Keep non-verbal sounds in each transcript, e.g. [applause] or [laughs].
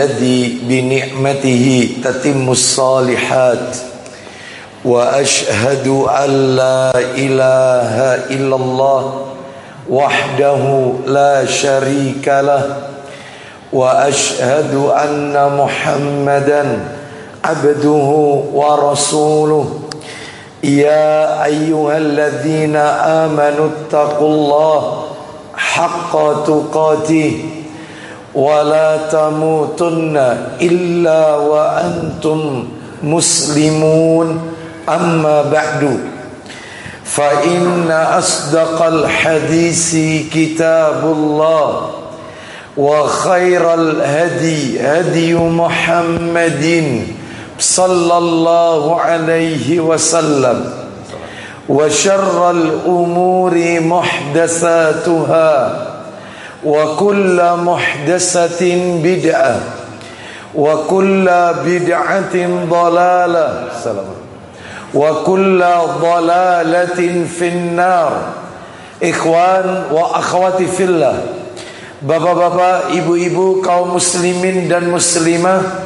الذي بنعمته تتم الصالحات وأشهد أن لا إله إلا الله وحده لا شريك له وأشهد أن محمدا عبده ورسوله. يا أيها الذين آمنوا اتقوا الله حق تقاته. ولا تموتن إلا وأنتم مسلمون. أما بعد فإن أصدق الحديث كتاب الله وخير الهدي هدي محمد صلى الله عليه وسلم وشر الأمور محدثاتها. وكل محدثة بدعة وكل بدعة ضلالة وكل ضلالة في النار Ikhwan wa akhwati fillah Bapak-bapak, ibu-ibu, kaum muslimin dan muslimah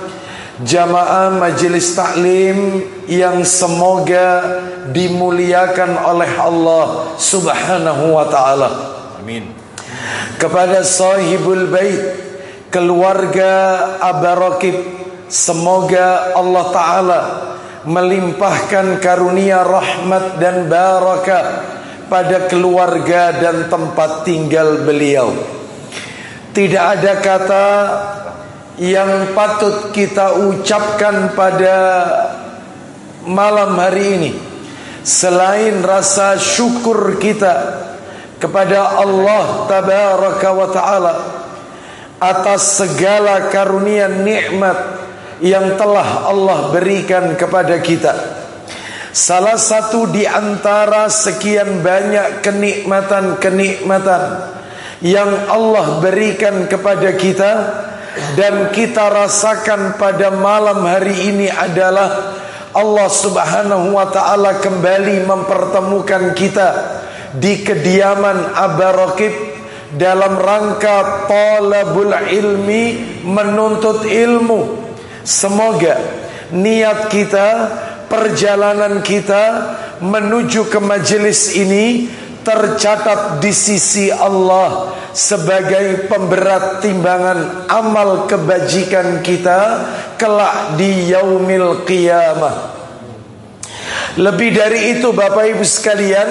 Jamaah majelis taklim yang semoga dimuliakan oleh Allah subhanahu wa ta'ala Amin kepada sahibul bait keluarga Abarakib semoga Allah taala melimpahkan karunia rahmat dan barakah pada keluarga dan tempat tinggal beliau. Tidak ada kata yang patut kita ucapkan pada malam hari ini selain rasa syukur kita kepada Allah tabaraka wa taala atas segala karunia nikmat yang telah Allah berikan kepada kita. Salah satu di antara sekian banyak kenikmatan-kenikmatan yang Allah berikan kepada kita dan kita rasakan pada malam hari ini adalah Allah Subhanahu wa taala kembali mempertemukan kita di kediaman Abarokib dalam rangka talabul ilmi menuntut ilmu. Semoga niat kita, perjalanan kita menuju ke majelis ini tercatat di sisi Allah sebagai pemberat timbangan amal kebajikan kita kelak di yaumil qiyamah. Lebih dari itu Bapak Ibu sekalian,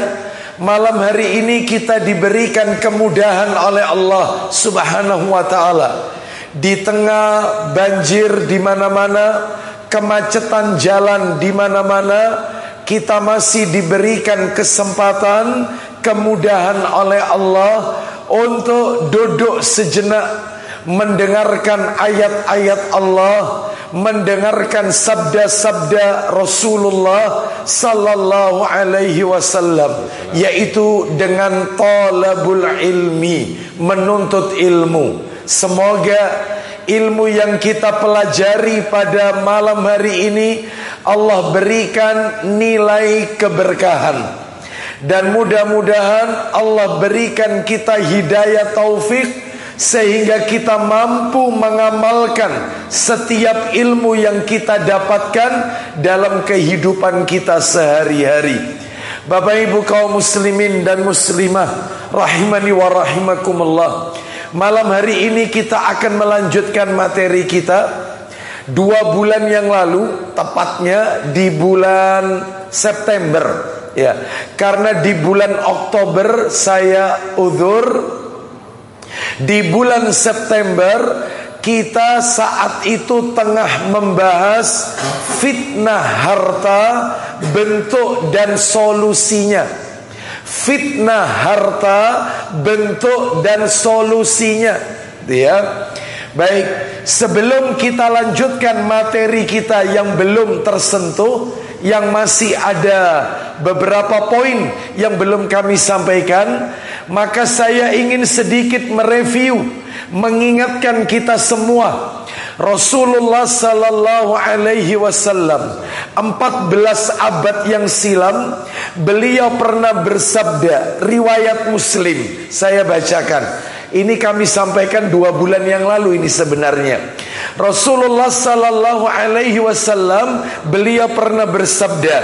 Malam hari ini kita diberikan kemudahan oleh Allah Subhanahu wa taala. Di tengah banjir di mana-mana, kemacetan jalan di mana-mana, kita masih diberikan kesempatan kemudahan oleh Allah untuk duduk sejenak mendengarkan ayat-ayat Allah, mendengarkan sabda-sabda Rasulullah sallallahu alaihi wasallam, yaitu dengan talabul ilmi, menuntut ilmu. Semoga ilmu yang kita pelajari pada malam hari ini Allah berikan nilai keberkahan. Dan mudah-mudahan Allah berikan kita hidayah taufik sehingga kita mampu mengamalkan setiap ilmu yang kita dapatkan dalam kehidupan kita sehari-hari. Bapak Ibu kaum muslimin dan muslimah rahimani wa rahimakumullah. Malam hari ini kita akan melanjutkan materi kita Dua bulan yang lalu Tepatnya di bulan September Ya, karena di bulan Oktober saya uzur di bulan September kita saat itu tengah membahas fitnah harta, bentuk dan solusinya. Fitnah harta, bentuk dan solusinya. Ya. Baik, sebelum kita lanjutkan materi kita yang belum tersentuh, yang masih ada beberapa poin yang belum kami sampaikan, maka saya ingin sedikit mereview, mengingatkan kita semua. Rasulullah sallallahu alaihi wasallam 14 abad yang silam beliau pernah bersabda riwayat Muslim saya bacakan ini kami sampaikan dua bulan yang lalu ini sebenarnya. Rasulullah sallallahu alaihi wasallam beliau pernah bersabda,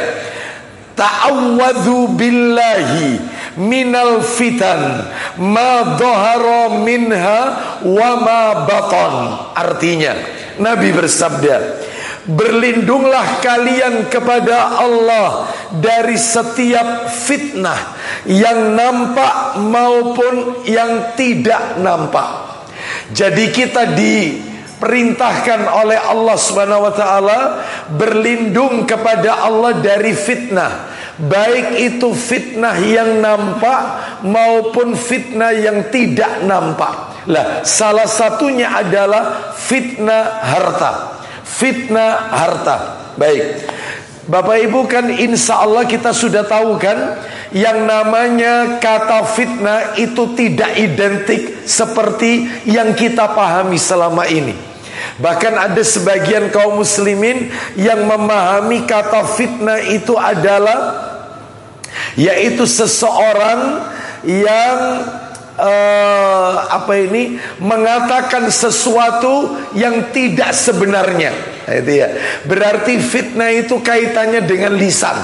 "Ta'awwadhu billahi minal fitan ma dhahara minha wa ma batan." Artinya, Nabi bersabda, Berlindunglah kalian kepada Allah dari setiap fitnah yang nampak maupun yang tidak nampak. Jadi kita diperintahkan oleh Allah Subhanahu wa taala berlindung kepada Allah dari fitnah. Baik itu fitnah yang nampak maupun fitnah yang tidak nampak. Lah, salah satunya adalah fitnah harta fitnah harta. Baik. Bapak Ibu kan insya Allah kita sudah tahu kan Yang namanya kata fitnah itu tidak identik seperti yang kita pahami selama ini Bahkan ada sebagian kaum muslimin yang memahami kata fitnah itu adalah Yaitu seseorang yang uh, apa ini mengatakan sesuatu yang tidak sebenarnya. Nah, itu ya. Berarti fitnah itu kaitannya dengan lisan.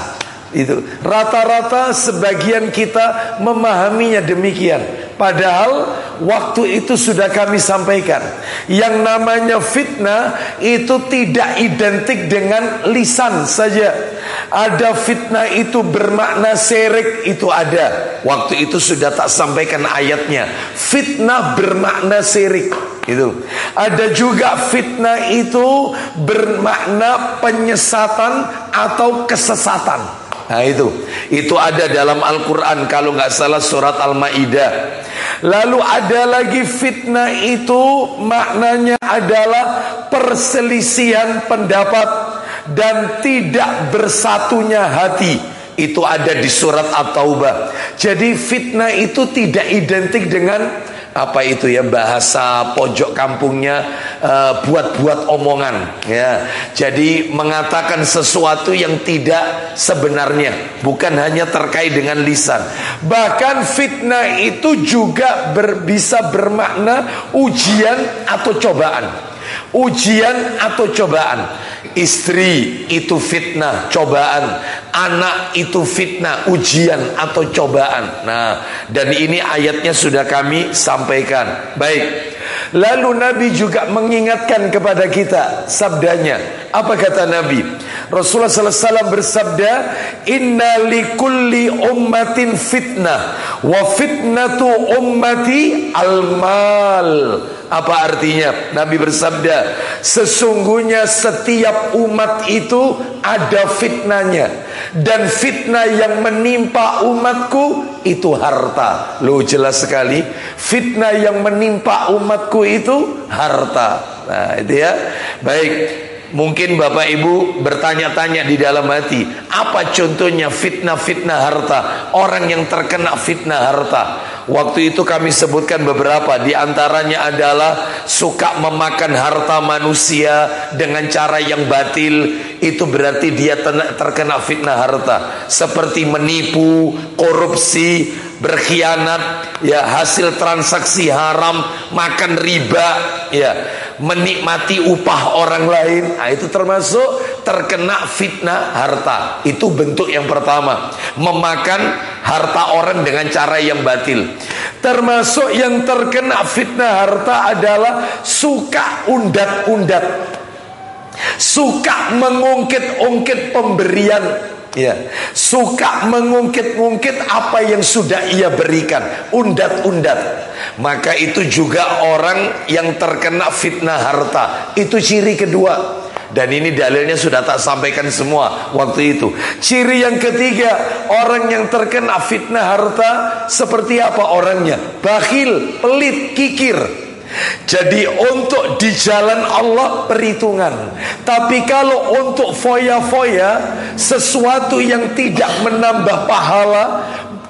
Itu rata-rata sebagian kita memahaminya demikian. Padahal waktu itu sudah kami sampaikan. Yang namanya fitnah itu tidak identik dengan lisan saja. Ada fitnah itu bermakna serik itu ada. Waktu itu sudah tak sampaikan ayatnya. Fitnah bermakna serik itu ada juga fitnah itu bermakna penyesatan atau kesesatan Nah itu. Itu ada dalam Al-Quran Kalau nggak salah surat Al-Ma'idah. Lalu ada lagi fitnah itu Maknanya adalah Perselisihan pendapat Dan tidak bersatunya hati. Itu ada di surat At-Taubah. Jadi fitnah itu tidak identik dengan apa itu ya bahasa pojok kampungnya eh, buat-buat uh, omongan ya. Jadi mengatakan sesuatu yang tidak sebenarnya, bukan hanya terkait dengan lisan. Bahkan fitnah itu juga ber, bisa bermakna ujian atau cobaan. Ujian atau cobaan? Istri itu fitnah, cobaan. Anak itu fitnah, ujian atau cobaan? Nah, dan ini ayatnya sudah kami sampaikan. Baik. Lalu Nabi juga mengingatkan kepada kita sabdanya. Apa kata Nabi? Rasulullah SAW bersabda, Inna likulli ummatin fitnah, wa fitnatu ummati al-mal. Apa artinya? Nabi bersabda, sesungguhnya setiap umat itu ada fitnahnya dan fitnah yang menimpa umatku itu harta. Lo jelas sekali, fitnah yang menimpa umatku itu harta. Nah, itu ya. Baik, Mungkin Bapak Ibu bertanya-tanya di dalam hati, apa contohnya fitnah-fitnah harta? Orang yang terkena fitnah harta. Waktu itu kami sebutkan beberapa, di antaranya adalah suka memakan harta manusia dengan cara yang batil. Itu berarti dia terkena fitnah harta, seperti menipu, korupsi, berkhianat, ya hasil transaksi haram, makan riba, ya menikmati upah orang lain, nah, itu termasuk terkena fitnah harta. Itu bentuk yang pertama, memakan harta orang dengan cara yang batil. Termasuk yang terkena fitnah harta adalah suka undat-undat. Suka mengungkit-ungkit pemberian Ya, suka mengungkit-ungkit apa yang sudah ia berikan, undat-undat. Maka itu juga orang yang terkena fitnah harta. Itu ciri kedua. Dan ini dalilnya sudah tak sampaikan semua waktu itu. Ciri yang ketiga, orang yang terkena fitnah harta seperti apa orangnya? Bakhil, pelit, kikir. Jadi untuk di jalan Allah perhitungan. Tapi kalau untuk foya-foya Sesuatu yang tidak menambah pahala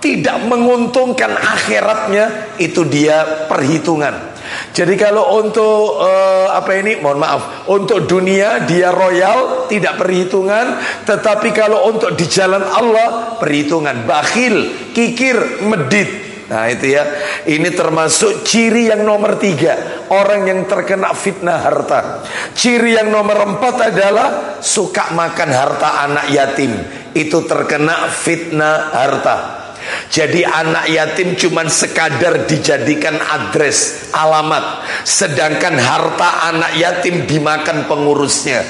Tidak menguntungkan akhiratnya Itu dia perhitungan. Jadi kalau untuk uh, apa ini, mohon maaf, untuk dunia dia royal, tidak perhitungan, tetapi kalau untuk di jalan Allah perhitungan, bakhil, kikir, medit, Nah itu ya. Ini termasuk ciri yang nomor tiga. Orang yang terkena fitnah harta. Ciri yang nomor empat adalah Suka makan harta anak yatim. Itu terkena fitnah harta. Jadi anak yatim cuma sekadar dijadikan adres, alamat. Sedangkan harta anak yatim dimakan pengurusnya.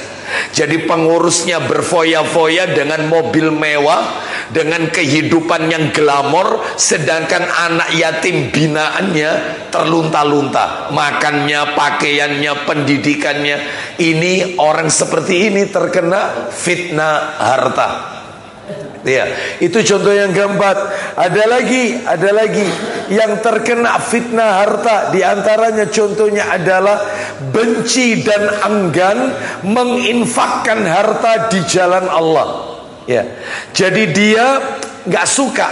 Jadi pengurusnya berfoya-foya dengan mobil mewah, dengan kehidupan yang glamor, sedangkan anak yatim binaannya terlunta-lunta, makannya, pakaiannya, pendidikannya. Ini orang seperti ini terkena fitnah harta. Ya, itu contoh yang keempat. Ada lagi, ada lagi yang terkena fitnah harta. Di antaranya contohnya adalah benci dan enggan menginfakkan harta di jalan Allah. Ya, jadi dia nggak suka.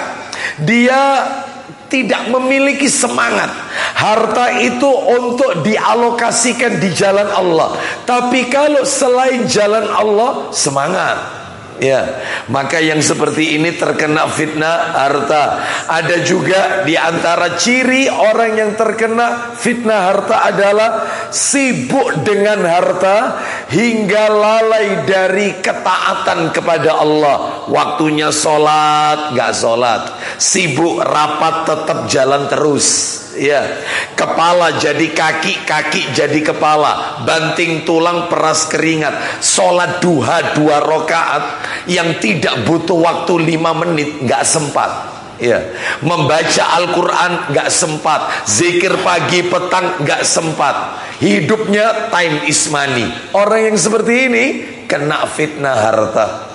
Dia tidak memiliki semangat. Harta itu untuk dialokasikan di jalan Allah. Tapi kalau selain jalan Allah semangat Ya, maka yang seperti ini terkena fitnah harta. Ada juga di antara ciri orang yang terkena fitnah harta adalah sibuk dengan harta hingga lalai dari ketaatan kepada Allah. Waktunya sholat, nggak sholat. Sibuk rapat tetap jalan terus. Ya, kepala jadi kaki, kaki jadi kepala, banting tulang peras keringat, sholat duha dua rokaat yang tidak butuh waktu lima menit, nggak sempat. Ya, membaca Al-Quran nggak sempat, zikir pagi petang nggak sempat. Hidupnya time is money. Orang yang seperti ini kena fitnah harta.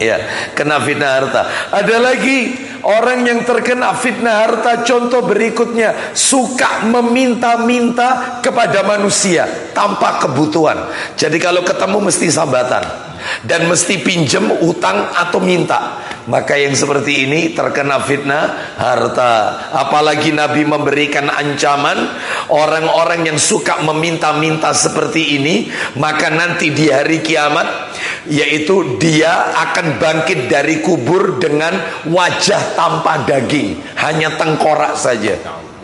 Ya, kena fitnah harta. Ada lagi Orang yang terkena fitnah harta contoh berikutnya suka meminta-minta kepada manusia tanpa kebutuhan. Jadi kalau ketemu mesti sambatan dan mesti pinjem utang atau minta. Maka yang seperti ini terkena fitnah harta. Apalagi Nabi memberikan ancaman orang-orang yang suka meminta-minta seperti ini, maka nanti di hari kiamat yaitu dia akan bangkit dari kubur dengan wajah tanpa daging, hanya tengkorak saja.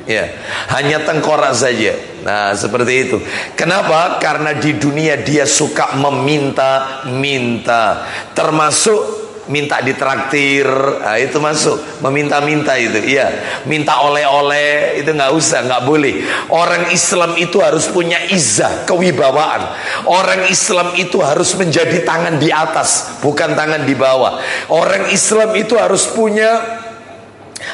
Ya, hanya tengkorak saja. Nah, seperti itu. Kenapa? Karena di dunia dia suka meminta-minta. Termasuk minta ditraktir nah, itu masuk meminta-minta itu iya minta oleh-oleh itu nggak usah nggak boleh orang Islam itu harus punya izah kewibawaan orang Islam itu harus menjadi tangan di atas bukan tangan di bawah orang Islam itu harus punya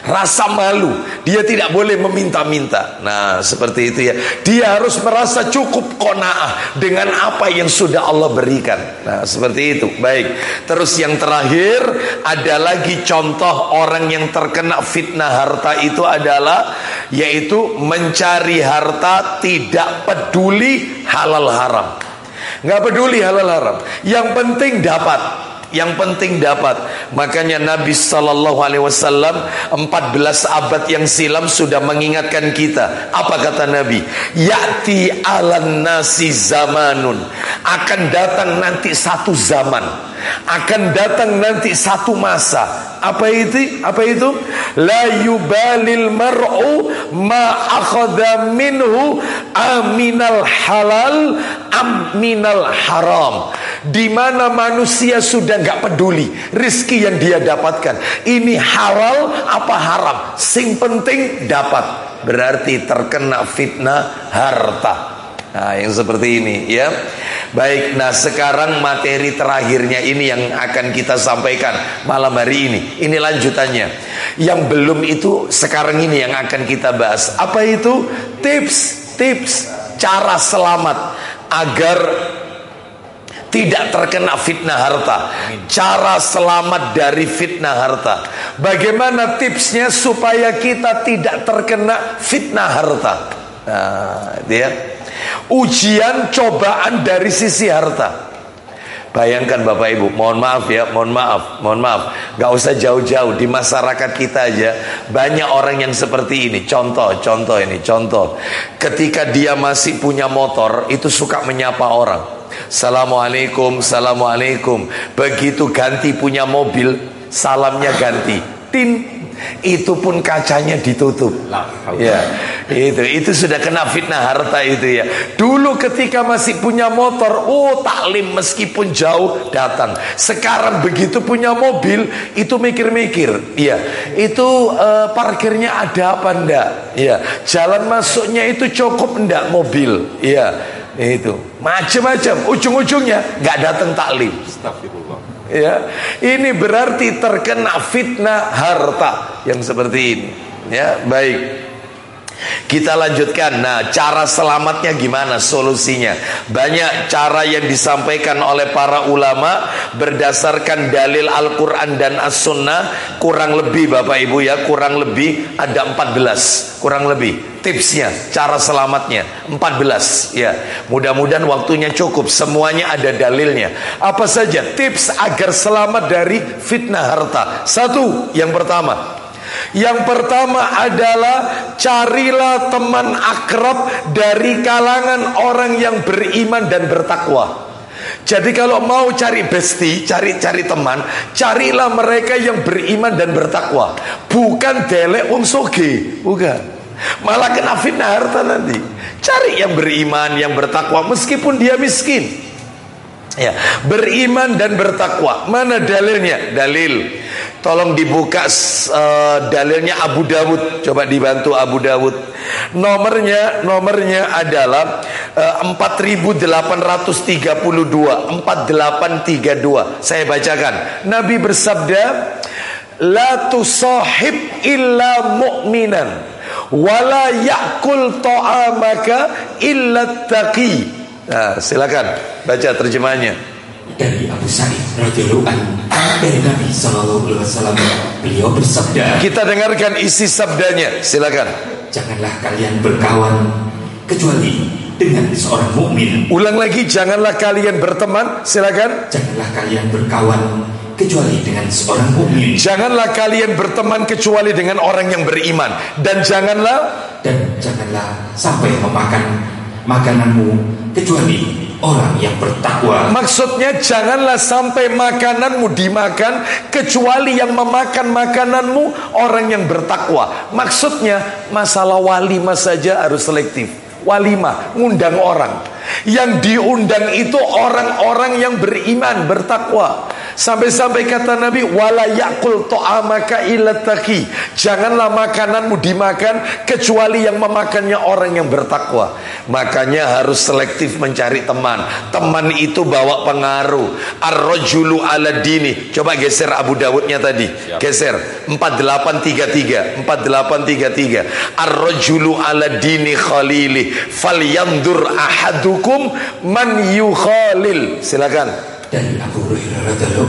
Rasa malu, dia tidak boleh meminta-minta. Nah, seperti itu ya. Dia harus merasa cukup kona'ah dengan apa yang sudah Allah berikan. Nah, seperti itu. Baik. Terus yang terakhir ada lagi contoh orang yang terkena fitnah harta itu adalah yaitu mencari harta tidak peduli halal haram. Nggak peduli halal haram. Yang penting dapat. Yang penting dapat. Makanya Nabi sallallahu alaihi wasallam 14 abad yang silam sudah mengingatkan kita. Apa kata Nabi? Ya'ti 'alan nasi zamanun. Akan datang nanti satu zaman akan datang nanti satu masa apa itu apa itu la yubalil mar'u ma akhadha minhu aminal halal aminal haram di mana manusia sudah nggak peduli rizki yang dia dapatkan ini halal apa haram sing penting dapat berarti terkena fitnah harta Nah, yang seperti ini ya. Baik, nah sekarang materi terakhirnya ini yang akan kita sampaikan malam hari ini. Ini lanjutannya. Yang belum itu sekarang ini yang akan kita bahas. Apa itu? Tips-tips cara selamat agar tidak terkena fitnah harta. Cara selamat dari fitnah harta. Bagaimana tipsnya supaya kita tidak terkena fitnah harta? Nah, dia Ujian cobaan dari sisi harta. Bayangkan Bapak Ibu, mohon maaf ya, mohon maaf, mohon maaf. Gak usah jauh-jauh di masyarakat kita aja banyak orang yang seperti ini. Contoh, contoh ini, contoh. Ketika dia masih punya motor, itu suka menyapa orang. Assalamualaikum, assalamualaikum. Begitu ganti punya mobil, salamnya ganti. Tin itu pun kacanya ditutup. Ya, itu itu sudah kena fitnah harta itu ya. Dulu ketika masih punya motor, oh taklim meskipun jauh datang. Sekarang begitu punya mobil, itu mikir-mikir. Iya, itu uh, parkirnya ada apa enggak? Iya, jalan masuknya itu cukup enggak mobil? Iya, itu macam-macam. Ujung-ujungnya nggak datang taklim. Ya, ini berarti terkena fitnah harta yang seperti ini. Ya, baik. Kita lanjutkan. Nah, cara selamatnya gimana solusinya? Banyak cara yang disampaikan oleh para ulama berdasarkan dalil Al-Qur'an dan As-Sunnah, kurang lebih Bapak Ibu ya, kurang lebih ada 14, kurang lebih tipsnya, cara selamatnya 14 ya. Mudah-mudahan waktunya cukup, semuanya ada dalilnya. Apa saja tips agar selamat dari fitnah harta? Satu, yang pertama, yang pertama adalah carilah teman akrab dari kalangan orang yang beriman dan bertakwa. Jadi kalau mau cari besti, cari-cari teman, carilah mereka yang beriman dan bertakwa. Bukan delek wong soge, bukan. Malah kena fitnah harta nanti. Cari yang beriman, yang bertakwa meskipun dia miskin. Ya, beriman dan bertakwa. Mana dalilnya? Dalil. Tolong dibuka uh, dalilnya Abu Dawud. Coba dibantu Abu Dawud. Nomornya nomornya adalah uh, 4832, 4832. Saya bacakan. Nabi bersabda, "La tusahib illa mu'minan." wala yakul ta'amaka illa taqi Nah, silakan baca terjemahnya. Dari Abu Sa'id radhiyallahu anhu dari Nabi sallallahu alaihi wasallam beliau bersabda. Kita dengarkan isi sabdanya, silakan. Janganlah kalian berkawan kecuali dengan seorang mukmin. Ulang lagi, janganlah kalian berteman, silakan. Janganlah kalian berkawan kecuali dengan seorang mukmin. Janganlah kalian berteman kecuali dengan orang yang beriman dan janganlah dan janganlah sampai memakan makananmu kecuali orang yang bertakwa. Maksudnya janganlah sampai makananmu dimakan kecuali yang memakan makananmu orang yang bertakwa. Maksudnya masalah walimah saja harus selektif. Walimah, ngundang orang. Yang diundang itu orang-orang yang beriman, bertakwa. Sampai-sampai kata Nabi wala yakul to'amaka ilataki. Janganlah makananmu dimakan kecuali yang memakannya orang yang bertakwa. Makanya harus selektif mencari teman. Teman itu bawa pengaruh. Ar-rajulu ala dini. Coba geser Abu Dawudnya tadi. Geser 4833. 4833. Ar-rajulu ala dini khalili. Falyandur ahadukum man yukhalil. Silakan. Dari Abu Hurairah radhiyallahu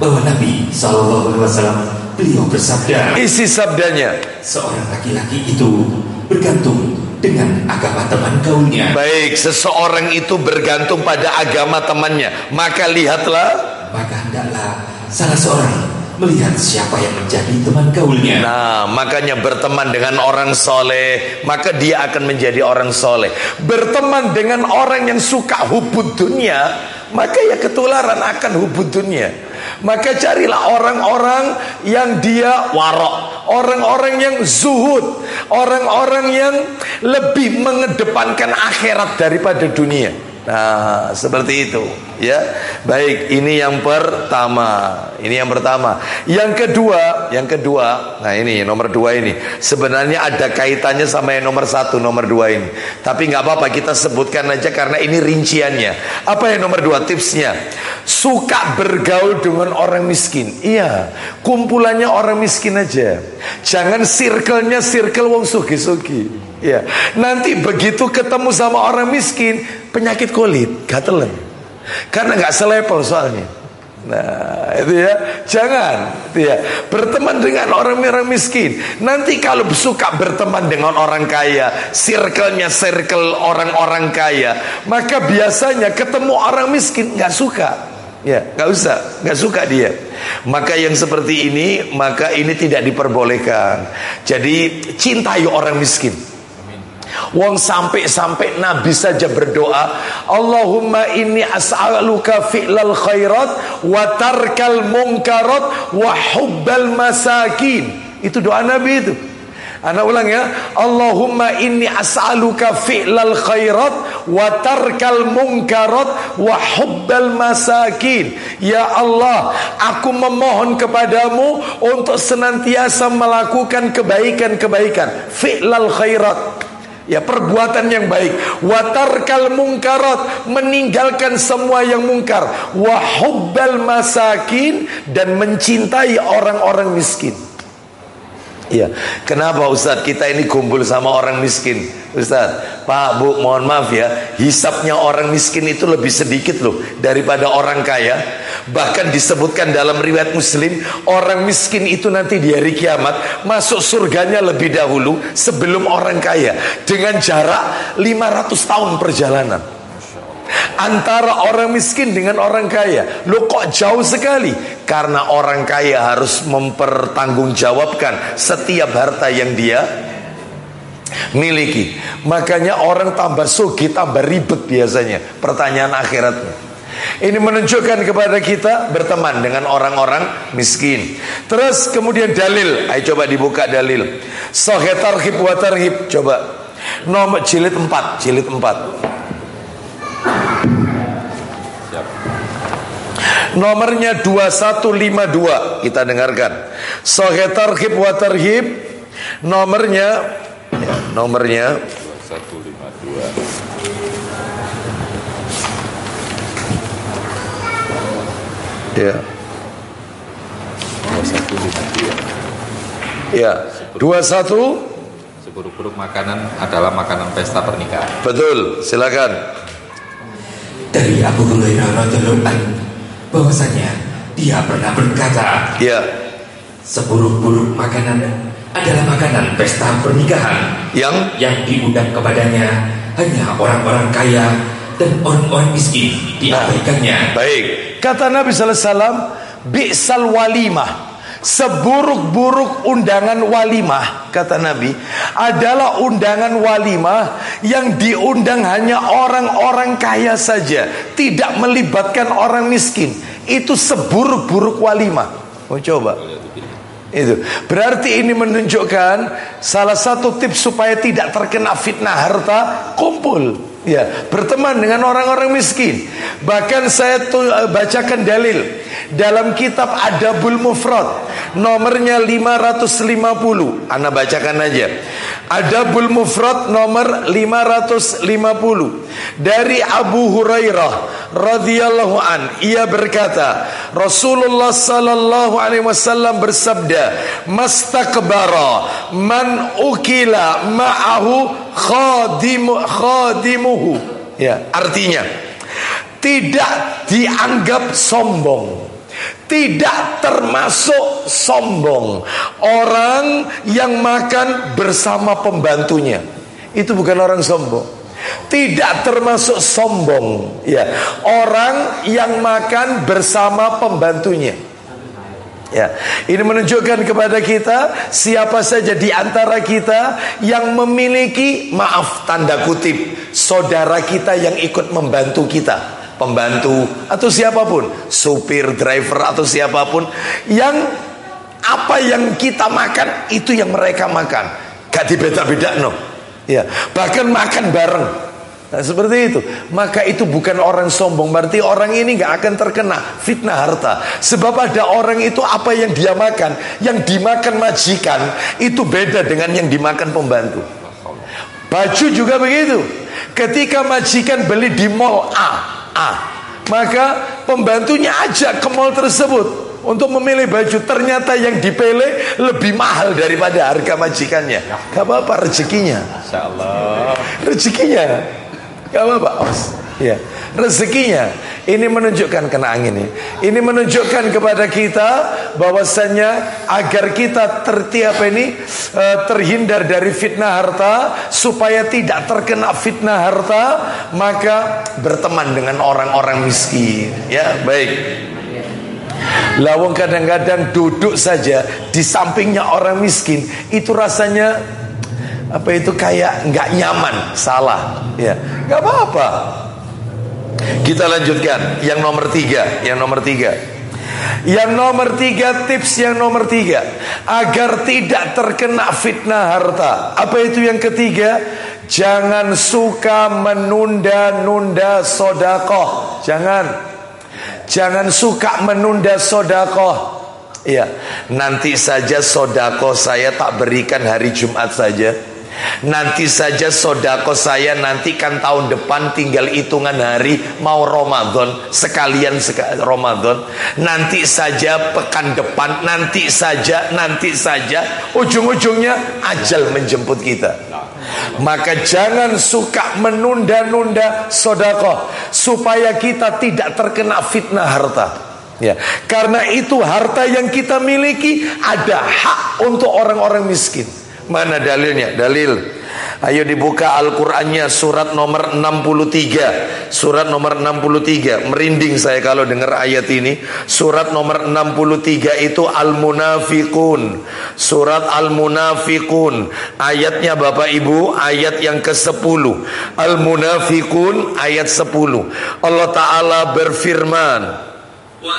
bahwa Nabi Shallallahu alaihi wasallam beliau bersabda isi sabdanya. Seorang laki-laki itu bergantung dengan agama teman kaumnya baik seseorang itu bergantung pada agama temannya. Maka lihatlah. Maka hendaklah salah seorang melihat siapa yang menjadi teman gaulnya. Nah, makanya berteman dengan orang soleh, maka dia akan menjadi orang soleh. Berteman dengan orang yang suka hubud dunia, maka ya ketularan akan hubud dunia. Maka carilah orang-orang yang dia warok, orang-orang yang zuhud, orang-orang yang lebih mengedepankan akhirat daripada dunia. Nah, seperti itu, ya. Baik, ini yang pertama. Ini yang pertama. Yang kedua, yang kedua, nah ini nomor dua ini. Sebenarnya ada kaitannya sama yang nomor satu, nomor dua ini. Tapi nggak apa-apa, kita sebutkan aja karena ini rinciannya. Apa yang nomor dua tipsnya? Suka bergaul dengan orang miskin. Iya, kumpulannya orang miskin aja. Jangan circle-nya circle wong sugi-sugi. Ya, nanti begitu ketemu sama orang miskin, penyakit kulit, gatelan. Karena nggak selepel soalnya. Nah, itu ya, jangan, itu ya. Berteman dengan orang-orang miskin. Nanti kalau suka berteman dengan orang kaya, circle-nya circle orang-orang kaya, maka biasanya ketemu orang miskin nggak suka. Ya, nggak usah, nggak suka dia. Maka yang seperti ini, maka ini tidak diperbolehkan. Jadi cintai orang miskin. Wong sampai-sampai Nabi saja berdoa, Allahumma inni as'aluka fi'lal khairat wa tarkal munkarat wa hubbal masakin. Itu doa Nabi itu. Anak ulang ya. Allahumma inni as'aluka fi'lal khairat wa tarkal munkarat wa hubbal masakin. Ya Allah, aku memohon kepadamu untuk senantiasa melakukan kebaikan-kebaikan. Fi'lal khairat. Ya perbuatan yang baik. Watarkal mungkarat Meninggalkan semua yang mungkar. Wahubbal masakin Dan mencintai orang-orang miskin Ya, kenapa Ustadz kita ini kumpul sama orang miskin? Ustadz, Pak, Bu, mohon maaf ya, hisapnya orang miskin itu lebih sedikit loh daripada orang kaya. Bahkan disebutkan dalam riwayat Muslim, orang miskin itu nanti di hari kiamat masuk surganya lebih dahulu sebelum orang kaya dengan jarak 500 tahun perjalanan antara orang miskin dengan orang kaya. Lo kok jauh sekali? Karena orang kaya harus mempertanggungjawabkan setiap harta yang dia miliki. Makanya orang tambah sugi, tambah ribet biasanya. Pertanyaan akhiratnya. Ini menunjukkan kepada kita berteman dengan orang-orang miskin. Terus kemudian dalil. Ayo coba dibuka dalil. Sahih tarhib. Coba. Nomor jilid 4, jilid 4. Nomornya 2152 kita dengarkan. Sahih tarhib wa tarhib nomornya ya, nomornya 2152. Ya. 2152. Ya, 21 Seburuk-buruk makanan adalah makanan pesta pernikahan. Betul, silakan. Dari Abu Hurairah radhiyallahu anhu bahwasanya dia pernah berkata, ya, seburuk-buruk makanan adalah makanan pesta pernikahan yang? yang diundang kepadanya hanya orang-orang kaya dan orang-orang miskin diabaikannya. Baik, kata Nabi Sallallahu Alaihi Wasallam, bi'sal walimah Seburuk-buruk undangan walimah Kata Nabi Adalah undangan walimah Yang diundang hanya orang-orang kaya saja Tidak melibatkan orang miskin. Itu seburuk-buruk walimah. Mau coba. Itu. Berarti ini menunjukkan salah satu tips supaya tidak terkena fitnah harta kumpul ya berteman dengan orang-orang miskin. Bahkan saya tuh eh, bacakan dalil. Dalam kitab Adabul Mufrad nomornya 550 Anda bacakan aja. Adabul Mufrad nomor 550 dari Abu Hurairah radhiyallahu an ia berkata Rasulullah sallallahu alaihi wasallam bersabda mastakbara man ukila ma'ahu khadim khadimuhu. Ya artinya tidak dianggap sombong. Tidak termasuk sombong orang yang makan bersama pembantunya. Itu bukan orang sombong. Tidak termasuk sombong ya orang yang makan bersama pembantunya Ya, ini menunjukkan kepada kita siapa saja di antara kita yang memiliki maaf tanda kutip saudara kita yang ikut membantu kita pembantu atau siapa pun, supir, driver atau siapa pun yang apa yang kita makan itu yang mereka makan. Gak dibeda-beda no. Ya, bahkan makan bareng. Nah, seperti itu. Maka itu bukan orang sombong. Berarti orang ini nggak akan terkena fitnah harta. Sebab ada orang itu apa yang dia makan, yang dimakan majikan itu beda dengan yang dimakan pembantu. Baju juga begitu. Ketika majikan beli di mall A, A. Maka pembantunya ajak ke mall tersebut untuk memilih baju. Ternyata yang dipilih lebih mahal daripada harga majikannya. Gak apa-apa rezekinya. Rezekinya. Gak apa-apa. Ya, rezekinya. Ini menunjukkan kena angin ini. Ini menunjukkan kepada kita bahwasanya agar kita tertiap ini uh, terhindar dari fitnah harta supaya tidak terkena fitnah harta, maka berteman dengan orang-orang miskin. Ya, baik. Lawang kadang-kadang duduk saja di sampingnya orang miskin itu rasanya apa itu kayak nggak nyaman, salah, ya, nggak apa-apa. Kita lanjutkan yang nomor tiga, yang nomor tiga. Yang nomor tiga tips yang nomor tiga agar tidak terkena fitnah harta. Apa itu yang ketiga? Jangan suka menunda-nunda sodakoh. Jangan. Jangan suka menunda sodakoh. Iya, nanti saja sodakoh saya tak berikan hari Jumat saja. Nanti saja sodako saya nantikan tahun depan tinggal hitungan hari mau Ramadan sekalian seka, Ramadan. Nanti saja pekan depan, nanti saja, nanti saja. Ujung-ujungnya ajal menjemput kita. Maka jangan suka menunda-nunda sodako supaya kita tidak terkena fitnah harta. Ya, karena itu harta yang kita miliki ada hak untuk orang-orang miskin. Mana dalilnya? Dalil. Ayo dibuka Al-Qur'annya surat nomor 63. Surat nomor 63. Merinding saya kalau dengar ayat ini. Surat nomor 63 itu Al-Munafiqun. Surat Al-Munafiqun. Ayatnya Bapak Ibu, ayat yang ke-10. Al-Munafiqun ayat 10. Allah taala berfirman, Wa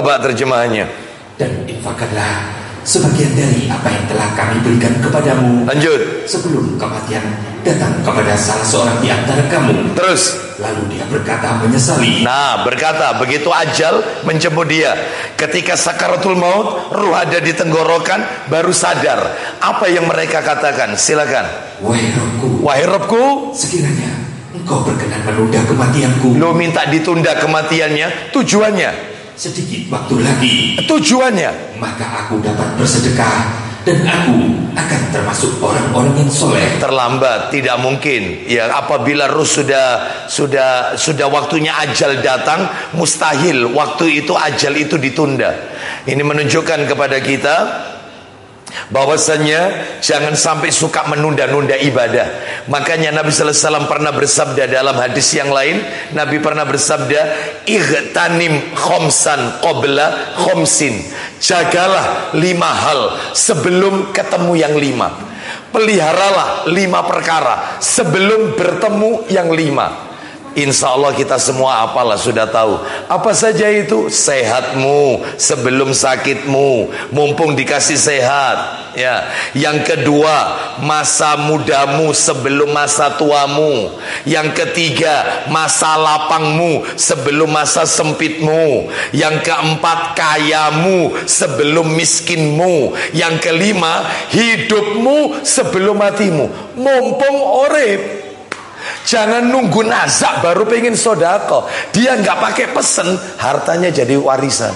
Coba terjemahannya. Dan infakkanlah sebagian dari apa yang telah kami berikan kepadamu. Lanjut. Sebelum kematian datang kepada salah seorang di antara kamu. Terus. Lalu dia berkata menyesali. Nah berkata begitu ajal menjemput dia. Ketika sakaratul maut, ruh ada di tenggorokan, baru sadar. Apa yang mereka katakan? Silakan. Wahai Robku. Wahai Robku. Sekiranya engkau berkenan menunda kematianku. Lo minta ditunda kematiannya, tujuannya sedikit waktu lagi. Tujuannya, maka aku dapat bersedekah dan aku akan termasuk orang-orang yang soleh. Terlambat, tidak mungkin. Ya, apabila ruh sudah sudah sudah waktunya ajal datang, mustahil waktu itu ajal itu ditunda. Ini menunjukkan kepada kita bahwasannya jangan sampai suka menunda-nunda ibadah. Makanya Nabi sallallahu alaihi pernah bersabda dalam hadis yang lain, Nabi pernah bersabda, "Ightanim khamsan qabla khamsin." Jagalah lima hal sebelum ketemu yang lima. Peliharalah lima perkara sebelum bertemu yang lima. Insya Allah kita semua apalah sudah tahu. Apa saja itu? Sehatmu sebelum sakitmu. Mumpung dikasih sehat ya. Yang kedua Masa mudamu sebelum masa tuamu. Yang ketiga Masa lapangmu sebelum masa sempitmu. Yang keempat Kayamu sebelum miskinmu. Yang kelima Hidupmu sebelum matimu. Mumpung orep Jangan nunggu nazak baru pengen sodako. Dia nggak pakai pesen, hartanya jadi warisan.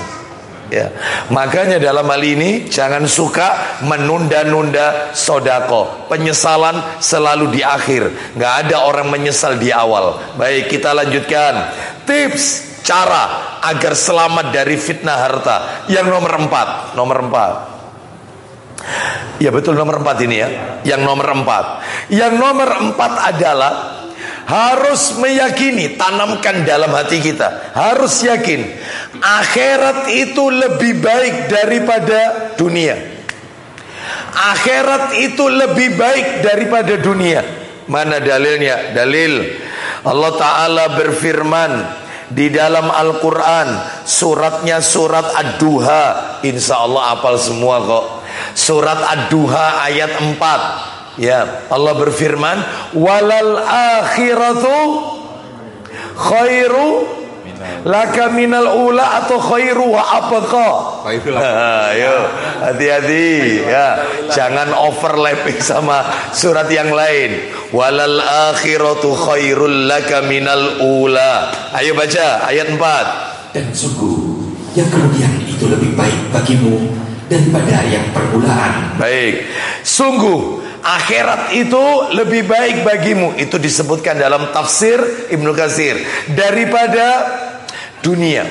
Ya, makanya dalam hal ini jangan suka menunda-nunda sodako. Penyesalan selalu di akhir. Nggak ada orang menyesal di awal. Baik, kita lanjutkan. Tips cara agar selamat dari fitnah harta. Yang nomor empat, nomor empat. Ya betul nomor empat ini ya. Yang nomor empat. Yang nomor empat adalah harus meyakini, tanamkan dalam hati kita. Harus yakin akhirat itu lebih baik daripada dunia. Akhirat itu lebih baik daripada dunia. Mana dalilnya? Dalil Allah taala berfirman di dalam Al-Quran Suratnya surat Ad-Duha Insya Allah apal semua kok Surat Ad-Duha ayat 4 Ya, Allah berfirman, "Walal akhiratu khairu laka minal ula atau khairu wa abqa." Ayo, [laughs] hati-hati ya. Jangan overlapping [laughs] sama surat yang lain. Walal akhiratu khairul laka minal ula. Ayo baca ayat 4. Dan sungguh yang kemudian itu lebih baik bagimu daripada yang permulaan. Baik. Sungguh akhirat itu lebih baik bagimu. Itu disebutkan dalam tafsir Ibnu Katsir. Daripada dunia.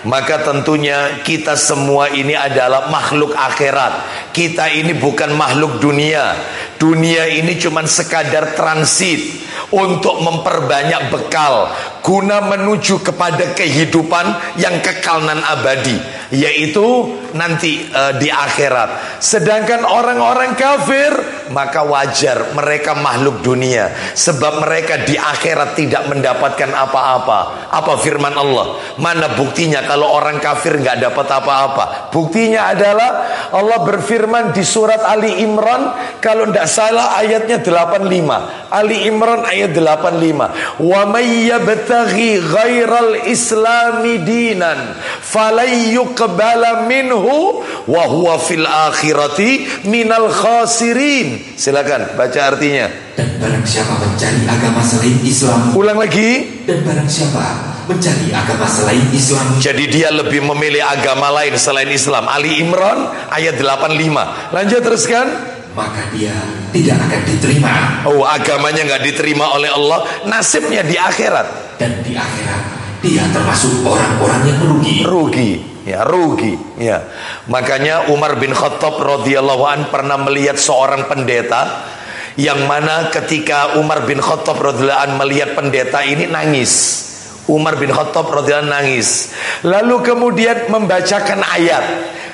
Maka tentunya kita semua ini adalah makhluk akhirat. Kita ini bukan makhluk dunia Dunia ini cuma sekadar transit untuk memperbanyak bekal guna menuju kepada kehidupan yang kekal dan abadi yaitu nanti uh, di akhirat. Sedangkan orang-orang kafir maka wajar mereka makhluk dunia. Sebab mereka di akhirat tidak mendapatkan apa-apa. Apa firman Allah? Mana buktinya kalau orang kafir nggak dapat apa-apa? Buktinya adalah Allah berfirman di surat Ali Imran kalau tidak salah ayatnya 85 Ali Imran ayat 85 wa may yabtaghi ghairal islami dinan falayyuqbala minhu wa huwa fil akhirati minal khasirin. Silakan baca artinya. Dan barang siapa mencari agama selain Islam? Ulang lagi. Dan barang siapa mencari agama selain Islam? Jadi dia lebih memilih agama lain selain Islam. Ali Imran ayat 85 lanjut teruskan maka dia tidak akan diterima. Oh, agamanya nggak diterima oleh Allah, nasibnya di akhirat. Dan di akhirat dia termasuk orang-orang yang merugi. Rugi, ya rugi, ya. Makanya Umar bin Khattab radhiyallahu an pernah melihat seorang pendeta yang mana ketika Umar bin Khattab radhiyallahu an melihat pendeta ini nangis. Umar bin Khattab radhiyallahu an nangis. Lalu kemudian membacakan ayat.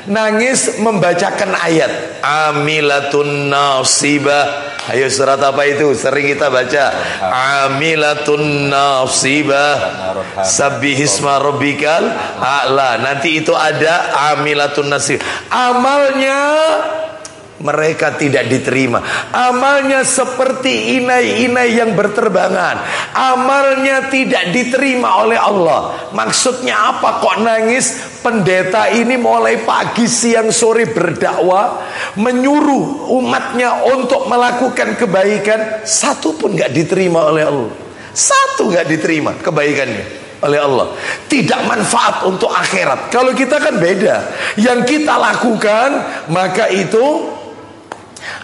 Nangis membacakan ayat. Amilatun nasibah ayo surat apa itu? Sering kita baca. Amilatun nasibah sabbihisma rabbikal a'la. Nanti itu ada amilatun nasibah amalnya mereka tidak diterima. Amalnya seperti inai-inai yang berterbangan. Amalnya tidak diterima oleh Allah. Maksudnya apa kok nangis? Pendeta ini mulai pagi, siang, sore berdakwah, menyuruh umatnya untuk melakukan kebaikan, satu pun nggak diterima oleh Allah. Satu nggak diterima kebaikannya oleh Allah. Tidak manfaat untuk akhirat. Kalau kita kan beda. Yang kita lakukan maka itu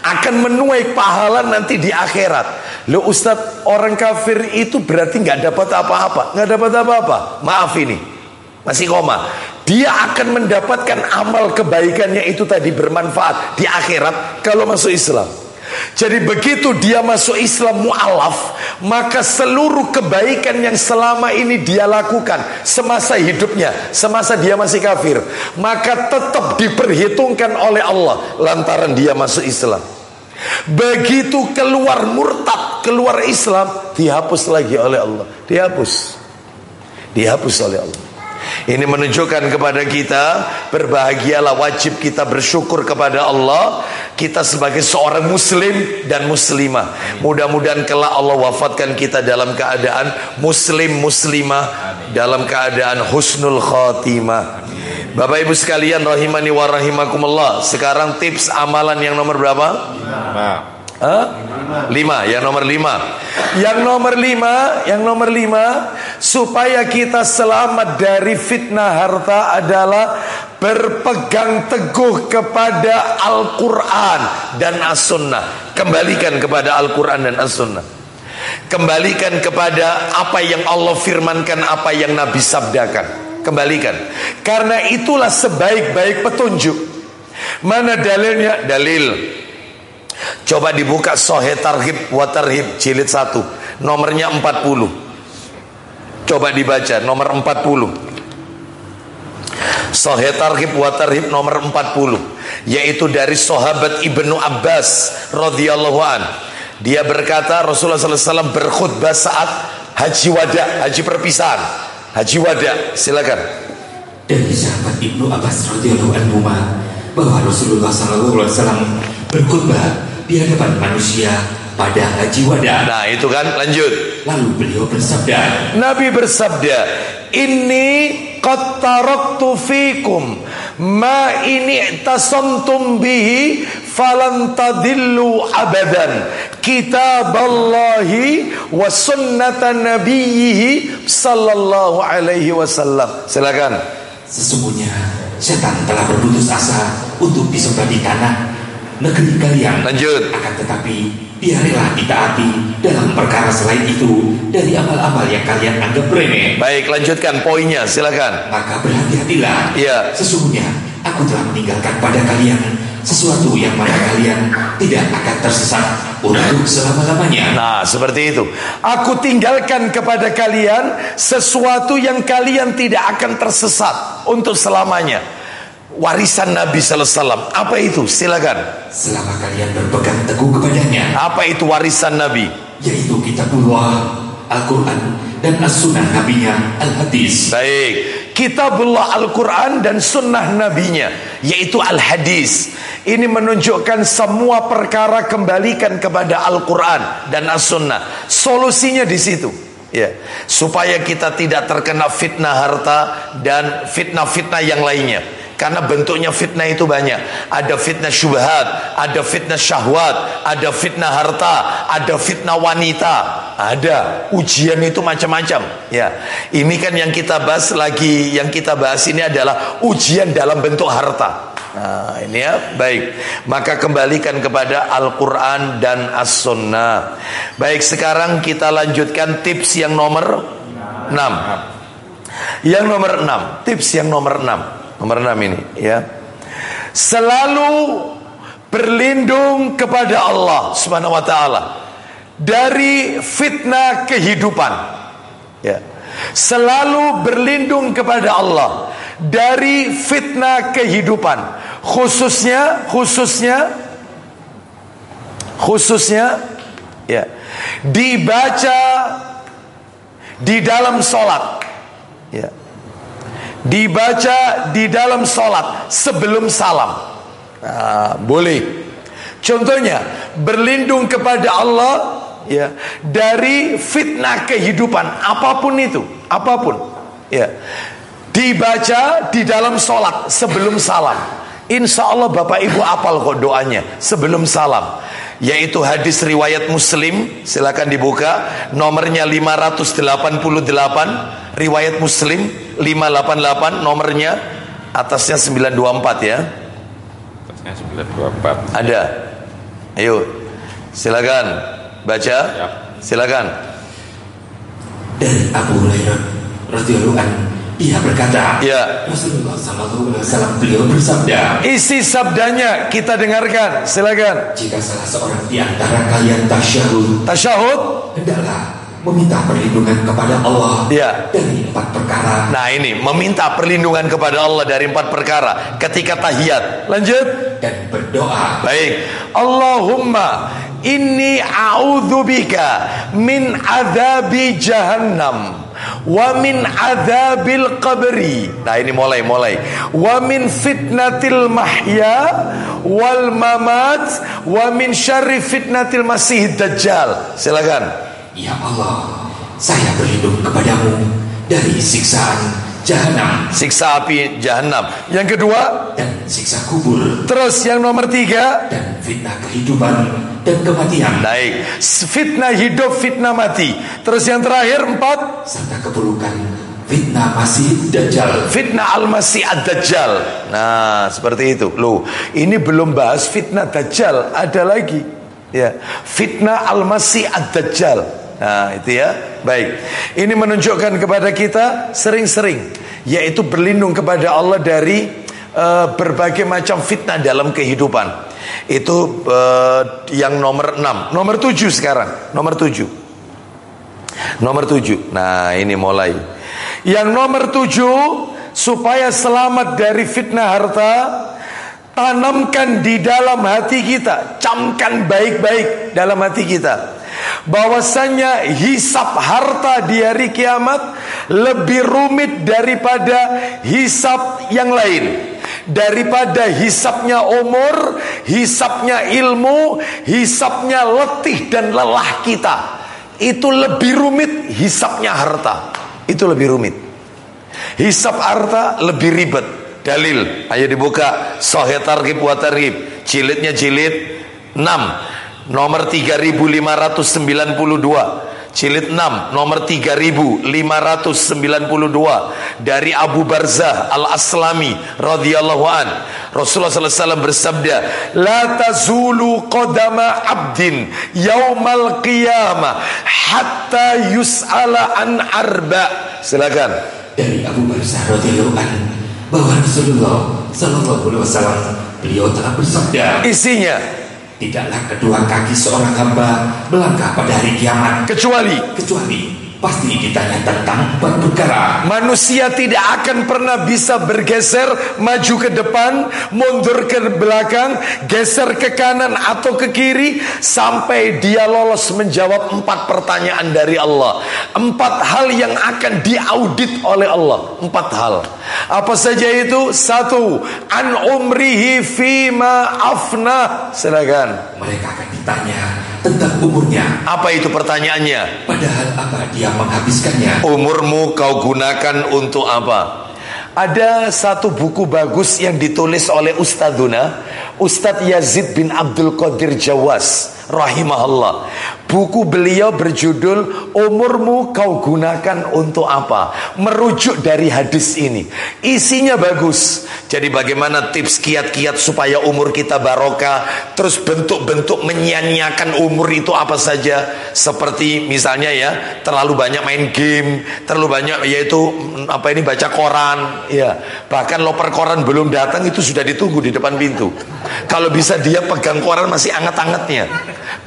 akan menuai pahala nanti di akhirat. Lo Ustadz orang kafir itu berarti nggak dapat apa-apa, nggak dapat apa-apa. Maaf ini, masih koma. Dia akan mendapatkan amal kebaikannya itu tadi bermanfaat di akhirat kalau masuk Islam. Jadi begitu dia masuk Islam mu'alaf Maka seluruh kebaikan yang selama ini dia lakukan Semasa hidupnya Semasa dia masih kafir Maka tetap diperhitungkan oleh Allah Lantaran dia masuk Islam. Begitu keluar murtad Keluar Islam Dihapus lagi oleh Allah. Dihapus. Dihapus oleh Allah ini menunjukkan kepada kita berbahagialah wajib kita bersyukur kepada Allah kita sebagai seorang muslim dan muslimah. Mudah-mudahan kelak Allah wafatkan kita dalam keadaan muslim muslimah dalam keadaan husnul khatimah. Bapak Ibu sekalian rahimani wa rahimakumullah. Sekarang tips amalan yang nomor berapa? Hah? Lima, yang nomor lima. Yang nomor lima Yang nomor lima Supaya kita selamat dari fitnah harta adalah Berpegang teguh kepada Al-Quran dan As-Sunnah. Kembalikan kepada Al-Quran dan As-Sunnah. Kembalikan kepada apa yang Allah firmankan Apa yang Nabi sabdakan. Kembalikan. Karena itulah sebaik-baik petunjuk. Mana dalilnya? Dalil Coba dibuka Sohe Tarhib wa Tarhib jilid 1 Nomornya 40 Coba dibaca nomor 40 Sohe Tarhib wa Tarhib nomor 40 Yaitu dari sahabat Ibnu Abbas radhiyallahu an. Dia berkata Rasulullah SAW berkhutbah saat haji wada, haji perpisahan. Haji wada, silakan. Dari sahabat Ibnu Abbas radhiyallahu anhu bahwa Rasulullah SAW berkhutbah di hadapan manusia pada haji wada. Nah, itu kan lanjut. Lalu beliau bersabda, Nabi bersabda, "Ini qad taraktu fikum ma ini tasantum bihi falan tadillu abadan." Kitaballahi wa sunnata nabiyhi sallallahu alaihi wasallam. Silakan. Sesungguhnya setan telah berputus asa untuk disebar di tanah negeri kalian. Lanjut. Akan tetapi biarlah ditaati dalam perkara selain itu dari amal-amal yang kalian anggap remeh. Baik, lanjutkan poinnya, silakan. Maka berhati-hatilah. Iya. Sesungguhnya aku telah meninggalkan pada kalian sesuatu yang mana kalian tidak akan tersesat untuk selama-lamanya. Nah, seperti itu. Aku tinggalkan kepada kalian sesuatu yang kalian tidak akan tersesat untuk selamanya. Warisan Nabi sallallahu alaihi wasallam. Apa itu? Silakan. Selama kalian berpegang teguh kepadanya. Apa itu warisan Nabi? Yaitu kitabullah, Al-Qur'an dan as-sunnah nabinya Al-Hadis. Baik. Kitabullah Al-Quran dan sunnah nabinya Yaitu Al-Hadis Ini menunjukkan semua perkara kembalikan kepada Al-Quran dan As-Sunnah Solusinya di situ ya Supaya kita tidak terkena fitnah harta dan fitnah-fitnah yang lainnya karena bentuknya fitnah itu banyak. Ada fitnah syubhat, ada fitnah syahwat, ada fitnah harta, ada fitnah wanita. Ada ujian itu macam-macam. Ya, ini kan yang kita bahas lagi, yang kita bahas ini adalah ujian dalam bentuk harta. Nah, ini ya, baik. Maka kembalikan kepada Al-Quran dan As-Sunnah. Baik, sekarang kita lanjutkan tips yang nomor 6. Yang nomor 6, tips yang nomor 6. Nomor 6 ini ya. Selalu berlindung kepada Allah Subhanahu wa taala dari fitnah kehidupan. Ya. Selalu berlindung kepada Allah dari fitnah kehidupan, khususnya khususnya khususnya ya dibaca di dalam solat ya dibaca di dalam sholat sebelum salam. Nah, boleh. Contohnya berlindung kepada Allah ya dari fitnah kehidupan apa pun itu, apa pun. Ya. Dibaca di dalam sholat sebelum salam. Insya Allah Bapak Ibu apal kok doanya sebelum salam yaitu hadis riwayat Muslim silakan dibuka nomornya 588 riwayat Muslim 588 nomornya atasnya 924 ya. Atasnya 924. Ada. Ayo. Silakan baca. Ya. Silakan. Dari Abu Hurairah radhiyallahu anhu ia berkata, ya. Rasulullah sallallahu alaihi wasallam beliau bersabda. Isi sabdanya kita dengarkan. Silakan. Jika salah seorang di antara kalian tasyahud, tasyahud, hendaklah meminta perlindungan kepada Allah ya. dari empat perkara. Nah ini meminta perlindungan kepada Allah dari empat perkara ketika tahiyat. Lanjut dan berdoa. Baik. Allahumma inni a'udzubika min adzabi jahannam wa min adzabil qabri. Nah ini mulai mulai. Wa min fitnatil mahya wal mamat wa min syarri fitnatil masih dajjal. Silakan. Ya Allah, saya berlindung kepadamu dari siksaan jahanam. Siksa api jahanam. Yang kedua dan siksa kubur. Terus yang nomor tiga dan fitnah kehidupan dan kematian. Naik. Fitnah hidup, fitnah mati. Terus yang terakhir empat serta keburukan fitnah masih dajjal. Fitnah al-masih ad-dajjal. Nah, seperti itu. Loh, ini belum bahas fitnah dajjal, ada lagi. Ya, fitnah al-masih ad-dajjal. Nah, itu ya. Baik. Ini menunjukkan kepada kita sering-sering yaitu berlindung kepada Allah dari uh, berbagai macam fitnah dalam kehidupan. Itu uh, yang nomor 6. Nomor 7 sekarang. Nomor 7. Nomor 7. Nah, ini mulai. Yang nomor 7 supaya selamat dari fitnah harta tanamkan di dalam hati kita, camkan baik-baik dalam hati kita bahwasanya hisap harta di hari kiamat lebih rumit daripada hisap yang lain daripada hisapnya umur, hisapnya ilmu, hisapnya letih dan lelah kita. Itu lebih rumit hisapnya harta. Itu lebih rumit. Hisap harta lebih ribet. Dalil, ayo dibuka Sahih Targhib wa Targhib. Jilidnya jilid 6 nomor 3592 Jilid 6 nomor 3592 dari Abu Barzah Al-Aslami radhiyallahu an. Rasulullah sallallahu alaihi wasallam bersabda, "La tazulu qadama 'abdin yaumal qiyamah hatta yus'ala an arba." Silakan. Dari Abu Barzah radhiyallahu an bahwa Rasulullah Sallallahu Alaihi Wasallam beliau telah bersabda Isinya? tidaklah kedua kaki seorang hamba melangkah pada hari kiamat. Kecuali? Kecuali pasti ditanya tentang perkara. Manusia tidak akan pernah bisa bergeser maju ke depan, mundur ke belakang, geser ke kanan atau ke kiri sampai dia lolos menjawab empat pertanyaan dari Allah. Empat hal yang akan diaudit oleh Allah. Empat hal. Apa saja itu? Satu, an umrihi fima afna. Silakan. Mereka akan ditanya tentang umurnya. Apa itu pertanyaannya? Padahal apa dia menghabiskannya? Umurmu kau gunakan untuk apa? Ada satu buku bagus yang ditulis oleh Ustadzuna Ustadz Yazid bin Abdul Qadir Jawas rahimahullah. Buku beliau berjudul Umurmu kau gunakan untuk apa? Merujuk dari hadis ini. Isinya bagus. Jadi bagaimana tips kiat-kiat supaya umur kita barokah, terus bentuk-bentuk menyia-nyiakan umur itu apa saja? Seperti misalnya ya, terlalu banyak main game, terlalu banyak yaitu apa ini baca koran, ya. Bahkan loper koran belum datang itu sudah ditunggu di depan pintu. Kalau bisa dia pegang koran masih anget-angetnya.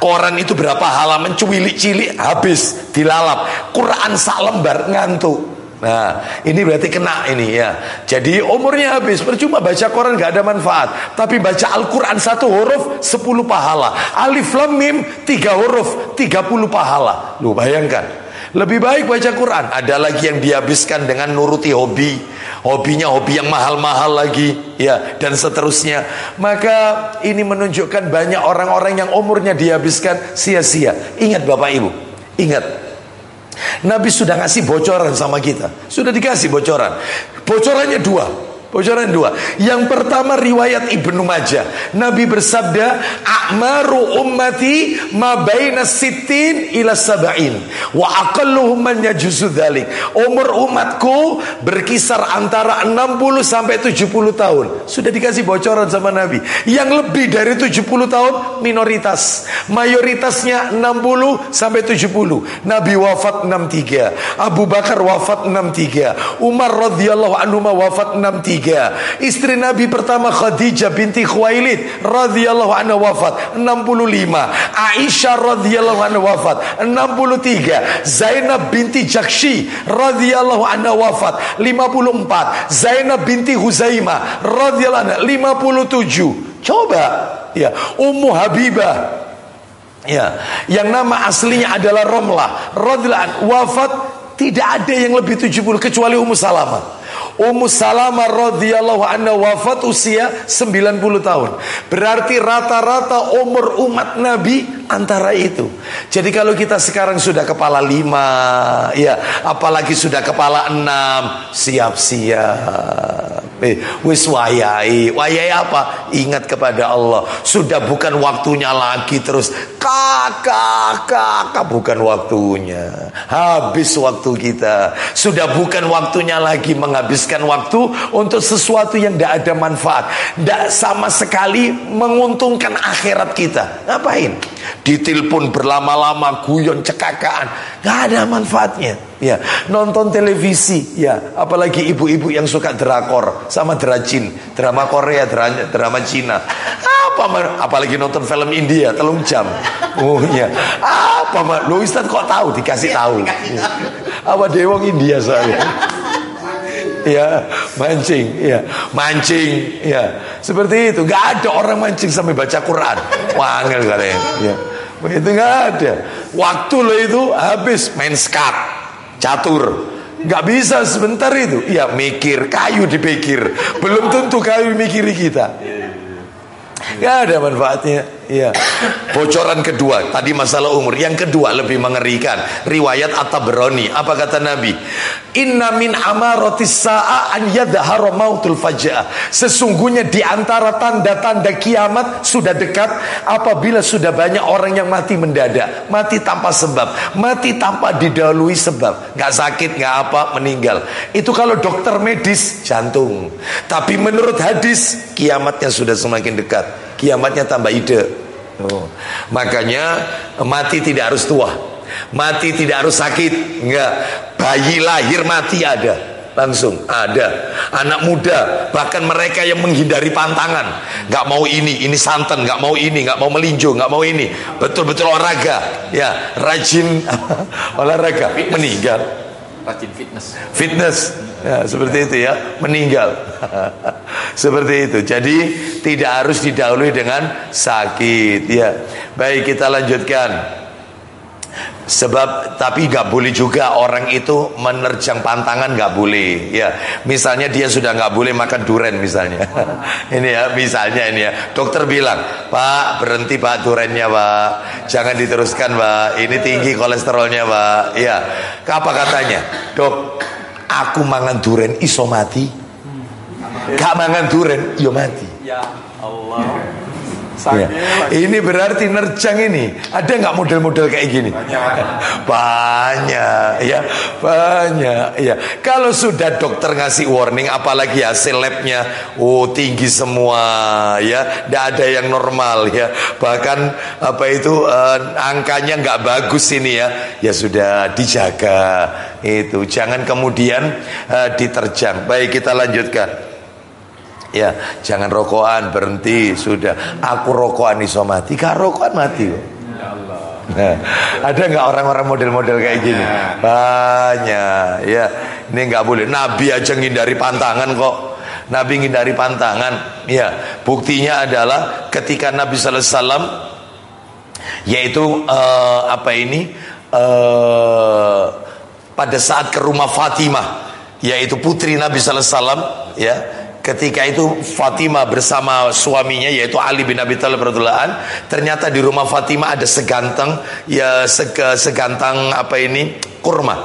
Koran itu berapa halaman cuwilik-cilik habis dilalap. Quran sak lembar ngantuk. Nah, ini berarti kena ini ya. Jadi umurnya habis, percuma baca Quran gak ada manfaat. Tapi baca Al-Quran satu huruf 10 pahala. Alif Lam Mim tiga huruf 30 pahala. Lu bayangkan. Lebih baik baca Quran. Ada lagi yang dihabiskan dengan nuruti hobi. Hobinya hobi yang mahal-mahal lagi. Ya, dan seterusnya. Maka ini menunjukkan banyak orang-orang yang umurnya dihabiskan sia-sia. Ingat Bapak Ibu. Ingat. Nabi sudah ngasih bocoran sama kita. Sudah dikasih bocoran. Bocorannya dua. Bocoran dua. Yang pertama riwayat Ibnu Majah. Nabi bersabda, "A'maru ummati ma baina sittin ila sab'in wa aqalluhum man yajuzu dzalik." Umur umatku berkisar antara 60 sampai 70 tahun. Sudah dikasih bocoran sama Nabi. Yang lebih dari 70 tahun minoritas. Mayoritasnya 60 sampai 70. Nabi wafat 63. Abu Bakar wafat 63. Umar radhiyallahu anhu wafat 63 tiga. Istri Nabi pertama Khadijah binti Khuwailid radhiyallahu anha wafat 65. Aisyah radhiyallahu anha wafat 63. Zainab binti Jakshi radhiyallahu anha wafat 54. Zainab binti Huzaimah radhiyallahu anha 57. Coba ya Ummu Habibah Ya, yang nama aslinya adalah Romlah radhiyallahu wafat tidak ada yang lebih 70 kecuali Ummu Salamah. Ummu Salamah radhiyallahu anha wafat usia 90 tahun. Berarti rata-rata umur umat Nabi antara itu. Jadi kalau kita sekarang sudah kepala lima, ya apalagi sudah kepala enam, siap-siap. Eh, wis wayai, wayai apa? Ingat kepada Allah. Sudah bukan waktunya lagi terus kakak, kakak bukan waktunya. Habis waktu kita. Sudah bukan waktunya lagi menghabis menghabiskan waktu untuk sesuatu yang tidak ada manfaat. Tidak sama sekali menguntungkan akhirat kita. Ngapain? Ditelepon berlama-lama, guyon, cekakaan. Gak ada manfaatnya. Ya, nonton televisi, ya, apalagi ibu-ibu yang suka drakor sama drajin, drama Korea, drama, drama Cina. Apa apalagi nonton film India telung jam. Oh iya. Apa lo Ustaz kok tahu dikasih tahu. Apa dewong India saya ya mancing ya. Mancing ya. Seperti itu. Nggak ada orang mancing sampai baca Quran. Wangel kalian ya. Itu nggak ada. Waktu lo itu habis main skat catur. Nggak bisa sebentar itu. Ya mikir kayu dipikir. Belum tentu kayu mikiri kita. Nggak ada manfaatnya Iya. Bocoran kedua, tadi masalah umur. Yang kedua lebih mengerikan. Riwayat At-Tabrani. Apa kata Nabi? Inna min amaratis sa'a an yadhara mautul. Sesungguhnya di antara tanda-tanda kiamat sudah dekat apabila sudah banyak orang yang mati mendadak, mati tanpa sebab, mati tanpa didahului sebab, nggak sakit, nggak apa, meninggal. Itu kalau dokter medis jantung. Tapi menurut hadis kiamatnya sudah semakin dekat kiamatnya tambah ide. Oh. Makanya mati tidak harus tua. Mati tidak harus sakit. Enggak. Bayi lahir mati ada. langsung ada anak muda bahkan mereka yang menghindari pantangan nggak mau ini ini santan nggak mau ini nggak mau melinjo nggak mau ini betul-betul olahraga ya rajin [laughs] olahraga meninggal Rajin fitness. fitness. Ya, seperti itu ya. Meninggal. [laughs] Seperti itu. Jadi tidak harus didahului dengan sakit ya. Baik kita lanjutkan Sebab tapi nggak boleh juga orang itu menerjang pantangan nggak boleh ya. Misalnya dia sudah nggak boleh makan duren misalnya. [laughs] ini ya misalnya ini ya. Dokter bilang, "Pak, berhenti Pak durennya, Pak. Jangan diteruskan, Pak. Ini tinggi kolesterolnya, Pak." Iya. Apa katanya? "Dok, aku mangan duren iso mati." Gak mangan duren, yo mati. Ya Allah. Ya. Ini berarti nerjang ini. Ada nggak model-model kayak gini? Banyak. ya, banyak. Ya, kalau sudah dokter ngasih warning, apalagi hasil labnya, oh tinggi semua, ya, tidak ada yang normal, ya. Bahkan apa itu eh, angkanya nggak bagus ini ya, ya sudah dijaga itu. Jangan kemudian eh, diterjang. Baik kita lanjutkan. Ya, jangan rokokan berhenti sudah. Aku rokokan iso mati, gak rokokan mati kok. Nah, ada nggak orang-orang model-model kayak gini? Banyak, ya. Ini nggak boleh. Nabi aja ngindari pantangan kok. Nabi ngindari pantangan. Ya, buktinya adalah ketika Nabi Sallallahu Alaihi Wasallam, yaitu uh, apa ini? Uh, pada saat ke rumah Fatimah, yaitu putri Nabi Sallallahu Alaihi Wasallam, ya Ketika itu Fatimah bersama suaminya yaitu Ali bin Abi Thalib radhiyallahu ternyata di rumah Fatimah ada seganteng ya sege, segantang apa ini kurma.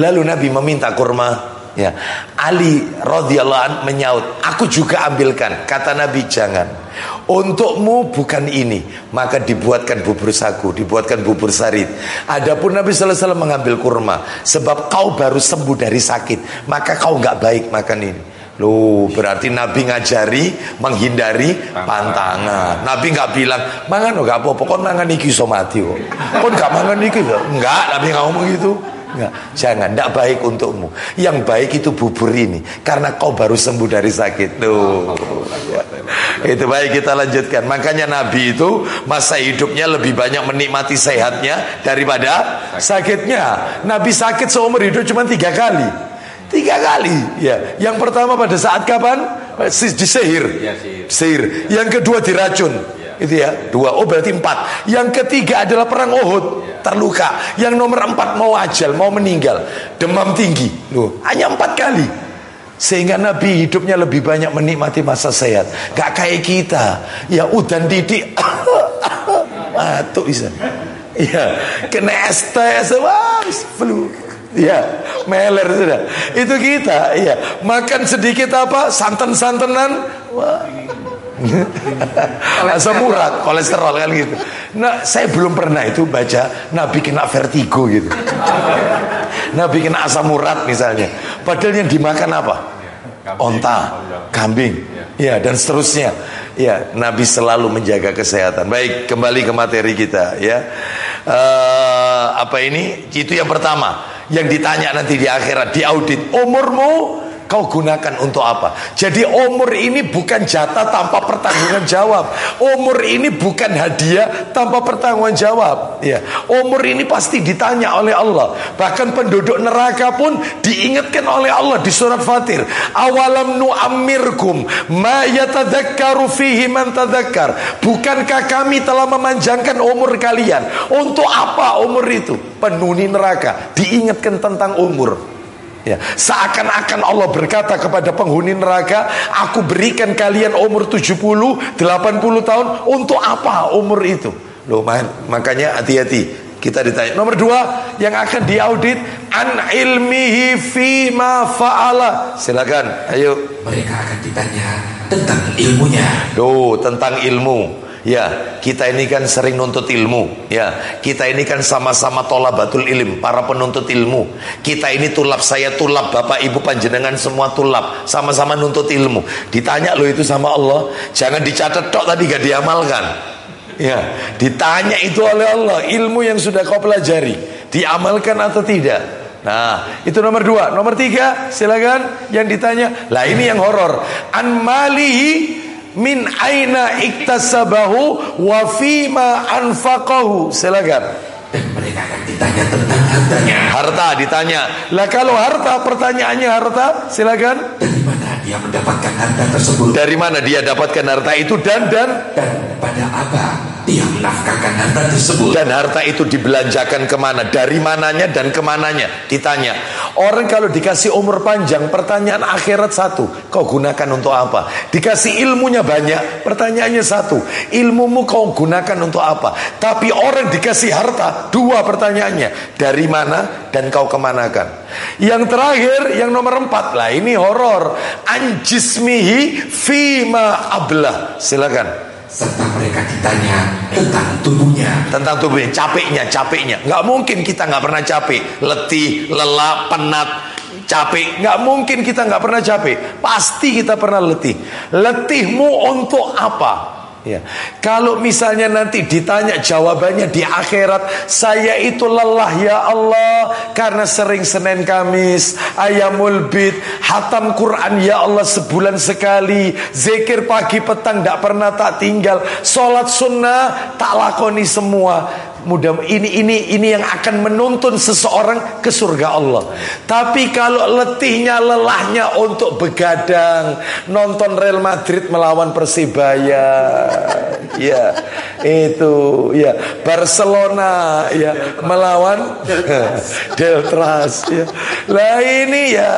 Lalu Nabi meminta kurma ya. Ali radhiyallahu menyaut, "Aku juga ambilkan." Kata Nabi, "Jangan. Untukmu bukan ini, maka dibuatkan bubur sagu, dibuatkan bubur sarit. Adapun Nabi sallallahu alaihi mengambil kurma, sebab kau baru sembuh dari sakit, maka kau nggak baik makan ini." Loh, berarti Nabi ngajari menghindari pantangan. Nabi nggak bilang, mangan oh, gak apa-apa, kon mangan iki iso mati kok. Kon gak mangan iki kok. Enggak, Nabi nggak ngomong gitu. Enggak, jangan, tidak baik untukmu. Yang baik itu bubur ini, karena kau baru sembuh dari sakit. Tuh, itu baik kita lanjutkan. Makanya Nabi itu masa hidupnya lebih banyak menikmati sehatnya daripada sakitnya. Nabi sakit seumur hidup cuma tiga kali. Tiga kali. Ya. Yang pertama pada saat kapan? Disehir. Ya, sihir. Yang kedua diracun. Ya. Itu ya. Dua. Oh berarti empat. Yang ketiga adalah perang Uhud. Ya. Terluka. Yang nomor empat mau ajal, mau meninggal. Demam tinggi. Loh, hanya empat kali. Sehingga Nabi hidupnya lebih banyak menikmati masa sehat. Gak kayak kita. Ya udan didik. [laughs] Batuk bisa. Ya, kena estes, wah, flu. Ya, meler sudah. Itu kita, iya. Makan sedikit apa? Santan-santanan. Wah. Asam urat, kolesterol kan gitu. Nah, saya belum pernah itu baca Nabi kena vertigo gitu. Nabi kena asam urat misalnya. Padahal yang dimakan apa? Onta, kambing, ya dan seterusnya. Ya, Nabi selalu menjaga kesehatan. Baik, kembali ke materi kita ya. Uh, apa ini? Itu yang pertama yang ditanya nanti di akhirat diaudit umurmu kau gunakan untuk apa? Jadi umur ini bukan jatah tanpa pertanggungan jawab. Umur ini bukan hadiah tanpa pertanggungan jawab. Ya, umur ini pasti ditanya oleh Allah. Bahkan penduduk neraka pun diingatkan oleh Allah di surat Fatir. Awalam nu'ammirkum ma yatadzakkaru fihi man tadzakkar. Bukankah kami telah memanjangkan umur kalian? Untuk apa umur itu? Penuni neraka diingatkan tentang umur. Ya, seakan-akan Allah berkata kepada penghuni neraka, aku berikan kalian umur 70, 80 tahun untuk apa umur itu? Loh, makanya hati-hati. Kita ditanya. Nomor dua, yang akan diaudit an ilmihi fi ma fa'ala. Silakan, ayo. Mereka akan ditanya tentang ilmunya. Duh, tentang ilmu. Ya, kita ini kan sering nuntut ilmu. Ya, kita ini kan sama-sama tolabatul ilm, para penuntut ilmu. Kita ini tulap, saya tulap, bapak ibu panjenengan semua tulap, sama-sama nuntut ilmu. Ditanya lo itu sama Allah, jangan dicatat tok tadi gak diamalkan. Ya, ditanya itu oleh Allah, ilmu yang sudah kau pelajari, diamalkan atau tidak? Nah, itu nomor dua. Nomor tiga, silakan yang ditanya. Lah ini yang horor. An min aina iktasabahu wa fima anfaqahu. Silakan. Dan mereka akan ditanya tentang hartanya. Harta ditanya. Lah kalau harta pertanyaannya harta, silakan. Dari mana dia mendapatkan harta tersebut? Dari mana dia dapatkan harta itu dan dan Dan pada apa dia menafkahkan harta tersebut? dan harta itu dibelanjakan ke mana? Dari mananya dan ke mananya? Ditanya. Orang kalau dikasih umur panjang, pertanyaan akhirat satu, kau gunakan untuk apa? Dikasih ilmunya banyak, pertanyaannya satu, ilmumu kau gunakan untuk apa? Tapi orang dikasih harta, dua pertanyaannya, dari mana dan kau kemanakan? Yang terakhir, yang nomor empat, lah ini horor. Anjismihi fima ablah. Silakan. Serta mereka ditanya tentang tubuhnya. tentang tubuhnya capeknya capeknya. Nggak mungkin kita nggak pernah capek. Letih lelah penat capek. Nggak mungkin kita nggak pernah capek. Pasti kita pernah letih. Letihmu untuk apa Ya. Kalau misalnya nanti ditanya jawabannya di akhirat, saya itu lelah ya Allah karena sering Senin Kamis, ayamul bid, hatam Quran ya Allah sebulan sekali, zikir pagi petang tidak pernah tak tinggal, sholat sunnah tak lakoni semua. Mudah ini ini ini yang akan menuntun seseorang ke surga Allah. Tapi kalau letihnya lelahnya untuk begadang, nonton Real Madrid melawan Persibaya, [laughs] ya itu ya Barcelona ya melawan [laughs] Deltras ya. Lah ini ya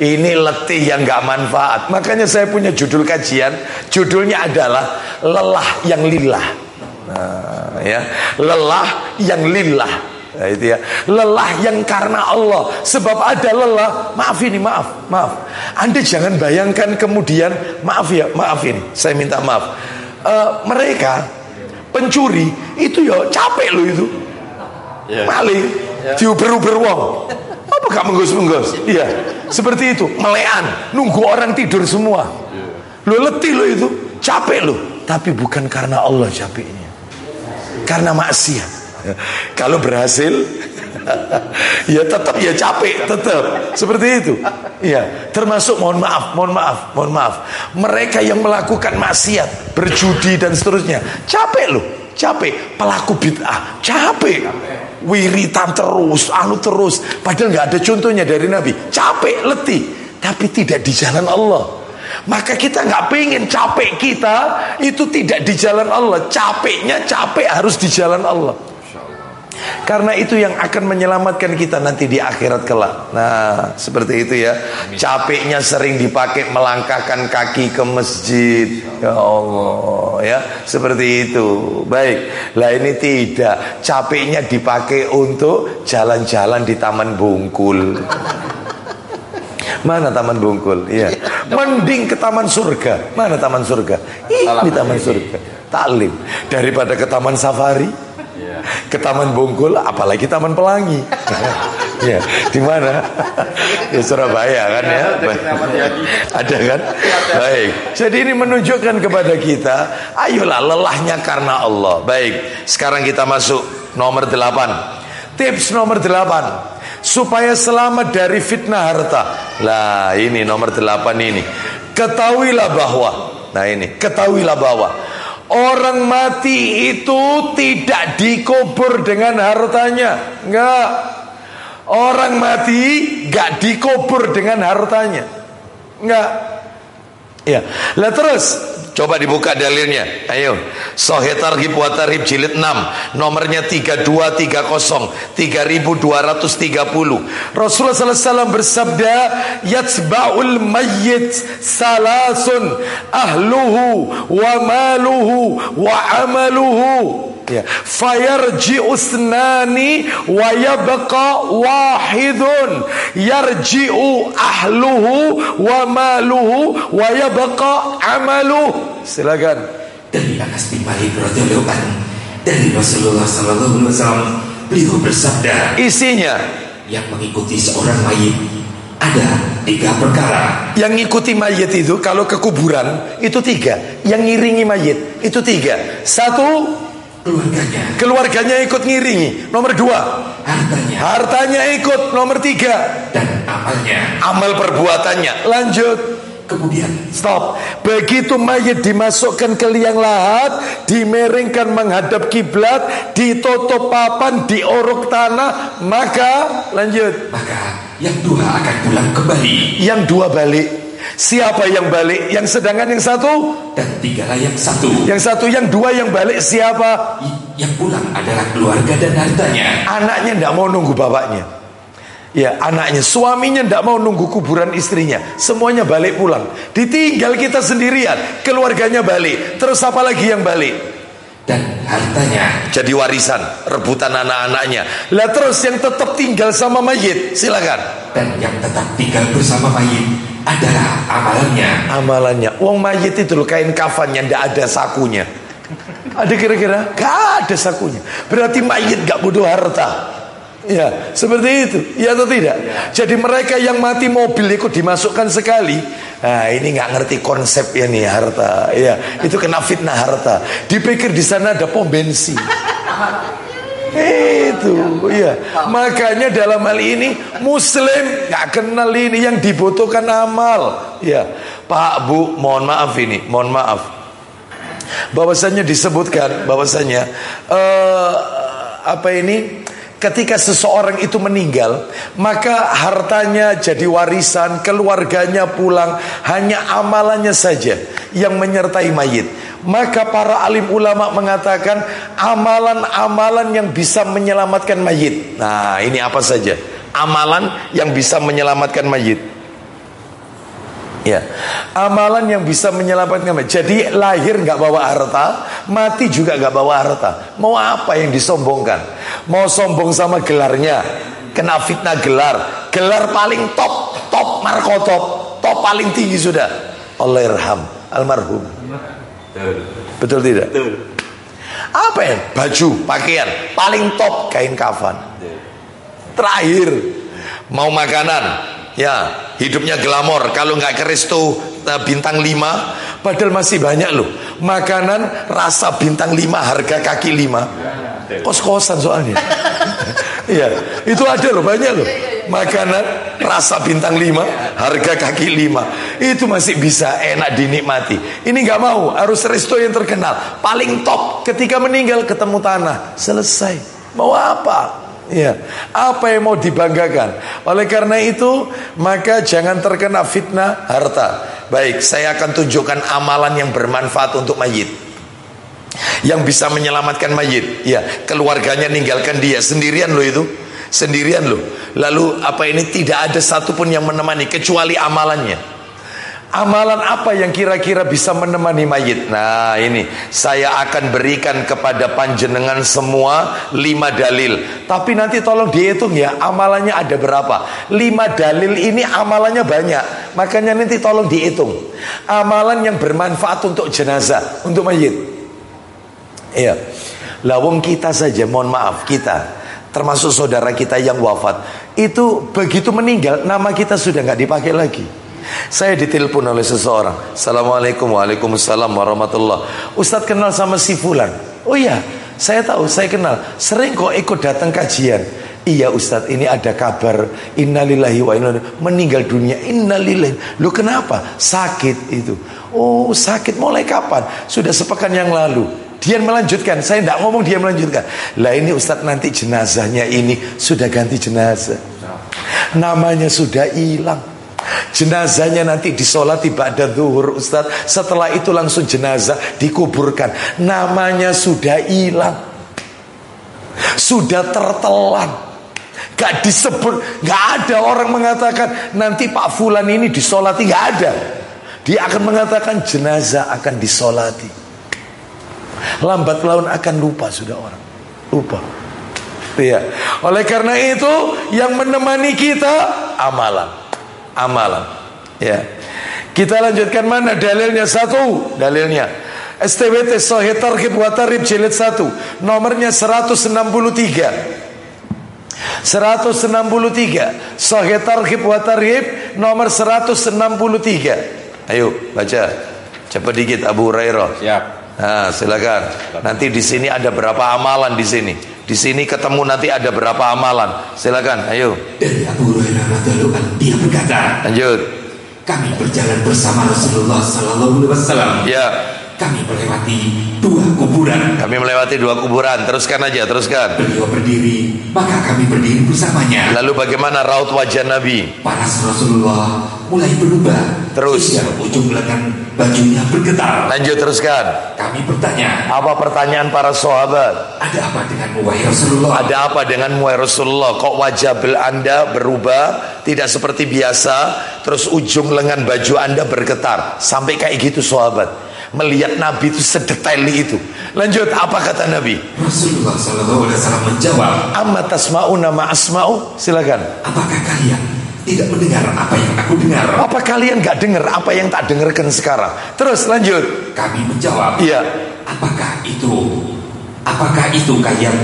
ini letih yang gak manfaat. Makanya saya punya judul kajian, judulnya adalah lelah yang lillah. Nah, ya, lelah yang lillah. Nah, itu ya. Lelah yang karena Allah. Sebab ada lelah. Maaf ini, maaf, maaf. Anda jangan bayangkan kemudian, maaf ya, maaf ini. Saya minta maaf. Eh, mereka pencuri itu ya capek loh itu. Maling, diuber-uber wong. Apa gak menggus-menggus? Iya, seperti itu. Melean, nunggu orang tidur semua. Lo letih lo itu, capek lo. Tapi bukan karena Allah capeknya karena maksiat. Kalau berhasil [laughs] ya tetap ya capek tetap. Seperti itu. Ya termasuk mohon maaf mohon maaf mohon maaf. Mereka yang melakukan maksiat berjudi dan seterusnya capek loh. Capek. Pelaku bid'ah capek. Wiritan terus anu terus. Padahal nggak ada contohnya dari Nabi. Capek letih. Tapi tidak di jalan Allah maka kita nggak pengen capek kita itu tidak di jalan Allah. Capeknya capek harus di jalan Allah. Karena itu yang akan menyelamatkan kita nanti di akhirat kelak. Nah, seperti itu ya. Capeknya sering dipakai melangkahkan kaki ke masjid. Ya Allah, ya. Seperti itu. Baik. Lah ini tidak. Capeknya dipakai untuk jalan-jalan di Taman Bungkul. Mana taman bungkul? Iya. Mending ke taman surga. Mana taman surga? Ini taman surga. Taklim. Daripada ke taman safari. Ke taman bungkul, apalagi taman pelangi. [laughs] Ya, di mana? Ya Surabaya kan ya. Ada kan? Baik. Jadi ini menunjukkan kepada kita, ayolah lelahnya karena Allah. Baik. Sekarang kita masuk nomor 8. Tips nomor 8 supaya selamat dari fitnah harta. Lah ini nomor 8 ini. Ketahuilah bahwa nah ini, ketahuilah bahwa orang mati itu tidak dikubur dengan hartanya. Enggak. Orang mati enggak dikubur dengan hartanya. Enggak. Ya. Lah terus Coba dibuka dalilnya. Ayo. Sahih Targhib wa Tarhib jilid 6, nomornya 3230, 3230. Rasulullah sallallahu alaihi wasallam bersabda, "Yatsba'ul mayyit salasun ahluhu wa maluhu wa amaluhu." Ya. Fayarji'u usnani wa yabqa wahidun. Yarji'u ahluhu wa maluhu wa yabqa amaluhu silakan. Dari Anas bin Malik radhiyallahu anhu. Dari Rasulullah sallallahu alaihi wasallam beliau bersabda isinya. yang mengikuti seorang mayit ada tiga perkara. Yang ngikuti mayit itu kalau ke kuburan itu tiga. Yang ngiringi mayit itu tiga. Satu Keluarganya. Keluarganya ikut ngiringi. Nomor dua. Hartanya. Hartanya ikut. Nomor tiga. Dan amalnya. Amal perbuatannya. Lanjut. Kemudian Stop. Begitu mayit dimasukkan ke liang lahat, dimeringkan menghadap kiblat, ditutup papan, dioruk tanah, maka lanjut. maka yang dua akan pulang kembali Yang dua balik. Siapa yang balik? Yang sedangkan yang satu? dan tinggallah yang satu. Yang satu, yang dua yang balik siapa? Yang pulang adalah keluarga dan hartanya. Anaknya tidak mau nunggu bapaknya. Ya, anaknya, suaminya tidak mau nunggu kuburan istrinya. Semuanya balik pulang. Ditinggal kita sendirian. Keluarganya balik. Terus apa lagi yang balik? Dan hartanya Jadi warisan, rebutan anak-anaknya. Lah terus yang tetap tinggal sama mayit, silakan. dan yang tetap tinggal bersama mayit adalah amalannya. Amalannya, uang mayit itu loh kain kafannya ndak ada sakunya. Ada kira-kira? Gak ada sakunya. Berarti mayit gak butuh harta. Ya, seperti itu. Ya atau tidak? Jadi mereka yang mati mobil ikut dimasukkan sekali. Nah, ini nggak ngerti konsep ya nih harta. Ya, itu kena fitnah harta. Dipikir di sana ada pom bensin. [laughs] Itu, ya. Makanya dalam hal ini Muslim nggak kenal ini yang dibutuhkan amal. Ya, Pak Bu, mohon maaf ini, mohon maaf. Bahwasanya disebutkan, bahwasanya eh, apa ini? Ketika seseorang itu meninggal, maka hartanya jadi warisan, keluarganya pulang, hanya amalannya saja yang menyertai mayit. Maka para alim ulama mengatakan amalan-amalan yang bisa menyelamatkan mayit. Nah, ini apa saja? Amalan yang bisa menyelamatkan mayit. Ya, amalan yang bisa menyelamatkan. Jadi lahir nggak bawa harta, mati juga nggak bawa harta. Mau apa yang disombongkan? Mau sombong sama gelarnya, kena fitnah gelar, gelar paling top, top markotop, top paling tinggi sudah. Allah irham, almarhum. Betul tidak? Apa ya? Baju, pakaian, paling top kain kafan. Terakhir mau makanan, ya hidupnya glamor. Kalau nggak keris tuh bintang 5 Padahal masih banyak loh makanan rasa bintang 5 harga kaki 5 kos-kosan soalnya. [laughs] Iya, itu ada loh banyak loh makanan rasa bintang 5 harga kaki 5 itu masih bisa enak dinikmati. Ini nggak mau harus resto yang terkenal paling top ketika meninggal ketemu tanah selesai. Mau apa? Ya, apa yang mau dibanggakan? Oleh karena itu, maka jangan terkena fitnah harta. Baik, saya akan tunjukkan amalan yang bermanfaat untuk mayit. Yang bisa menyelamatkan mayit. Ya, keluarganya ninggalkan dia sendirian loh itu. Sendirian loh. Lalu apa ini tidak ada satupun yang menemani kecuali amalannya. Amalan apa yang kira-kira bisa menemani mayit? Nah ini saya akan berikan kepada panjenengan semua lima dalil. Tapi nanti tolong dihitung ya amalannya ada berapa? Lima dalil ini amalannya banyak. Makanya nanti tolong dihitung. Amalan yang bermanfaat untuk jenazah, untuk mayit. Iya. Lawang kita saja, mohon maaf kita. Termasuk saudara kita yang wafat. Itu begitu meninggal, nama kita sudah nggak dipakai lagi. Saya ditelepon oleh seseorang. Assalamualaikum Waalaikumsalam warahmatullah. Ustadz kenal sama si Fulan. Oh iya, saya tahu, saya kenal. Sering kok ikut datang kajian. Iya Ustadz, ini ada kabar innalillahi wa inna meninggal dunia. Innalillahi. Lu kenapa? Sakit itu. Oh, sakit mulai kapan? Sudah sepekan yang lalu. Dia melanjutkan, saya tidak ngomong dia melanjutkan. Lah ini Ustadz nanti jenazahnya ini sudah ganti jenazah. Namanya sudah hilang. Jenazahnya nanti disolati ba'da zuhur Ustaz. Setelah itu langsung jenazah dikuburkan. Namanya sudah hilang. Sudah tertelan. Gak disebut Gak ada orang mengatakan Nanti Pak Fulan ini disolati. Gak ada. Dia akan mengatakan jenazah akan disolati. Lambat laun akan lupa sudah orang. Lupa. Iya. Oleh karena itu yang menemani kita amalan. Amalan. Ya. Kita lanjutkan mana dalilnya satu, dalilnya STWT Sahih Targhib wa Tarhib jilid 1, nomornya 163. 163 Sahih Targhib wa Tarhib nomor 163. Ayo baca. Cepat dikit Abu Hurairah. Siap. Nah, silakan. Nanti di sini ada berapa amalan di sini? Di sini ketemu nanti ada berapa amalan? Silakan, ayo. Dari Abu Hurairah radhiyallahu anhu dia berkata, Lanjut. kami berjalan bersama Rasulullah sallallahu alaihi wasallam. Ya, Kami melewati dua kuburan. kami melewati dua kuburan. Teruskan aja, teruskan. Beliau berdiri, maka kami berdiri bersamanya. Lalu bagaimana raut wajah Nabi? Paras Rasulullah mulai berubah. Terus. Hingga ujung lengan bajunya bergetar. Lanjut teruskan. Kami bertanya, Apa pertanyaan para sahabat? ada apa denganmu wahai Rasulullah? Ada apa denganmu ya Rasulullah? Kok wajah bel anda berubah Tidak seperti biasa Terus ujung lengan baju anda bergetar Sampai kayak gitu sahabat Melihat Nabi itu sedetail itu Lanjut apa kata Nabi Rasulullah Sallallahu Alaihi Wasallam menjawab, Amma tasma'una ma asma'u Silakan apakah kalian tidak mendengar apa yang aku dengar? Apa kalian gak dengar apa yang tak dengarkan sekarang Terus lanjut Kami menjawab, Iya apakah itu? Apakah itu kalian?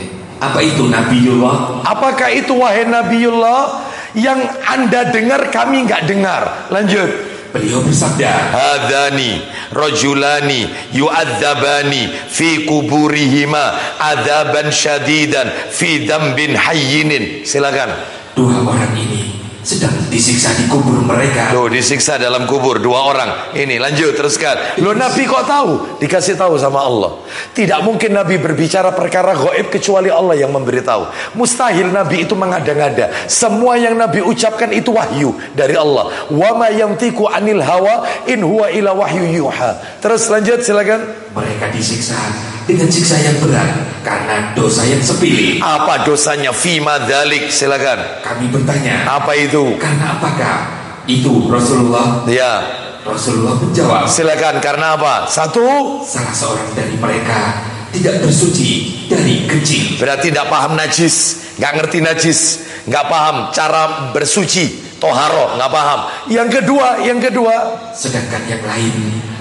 eh, apa itu Nabiullah? Apakah itu wahai Nabiullah Yang anda dengar kami gak dengar Lanjut Beliau bersabda, hadani rajulani yu'adzabani fi kuburihima adzaban syadidan fi dambin hayyinin. Silakan. Dua orang ini sedang disiksa di kubur mereka. Tuh disiksa dalam kubur dua orang. Ini lanjut teruskan. Lo Nabi kok tahu? Dikasih tahu sama Allah. Tidak mungkin Nabi berbicara perkara gaib kecuali Allah yang memberitahu. Mustahil Nabi itu mengada-ngada. Semua yang Nabi ucapkan itu wahyu dari Allah. Wa ma yantiqu anil hawa in huwa ila wahyu yuha. Terus lanjut silakan. Mereka disiksa dengan siksa yang berat karena dosa yang sepele. Apa dosanya? Fima dalik silakan. Kami bertanya, Apa itu? karena apakah itu Rasulullah? Ya, Rasulullah menjawab, silakan. Karena apa? Satu, salah seorang dari mereka tidak bersuci dari kencing. Berarti tidak paham najis, nggak ngerti najis, nggak paham cara bersuci, toharo, nggak paham. Yang kedua, yang kedua, Sedangkan yang lain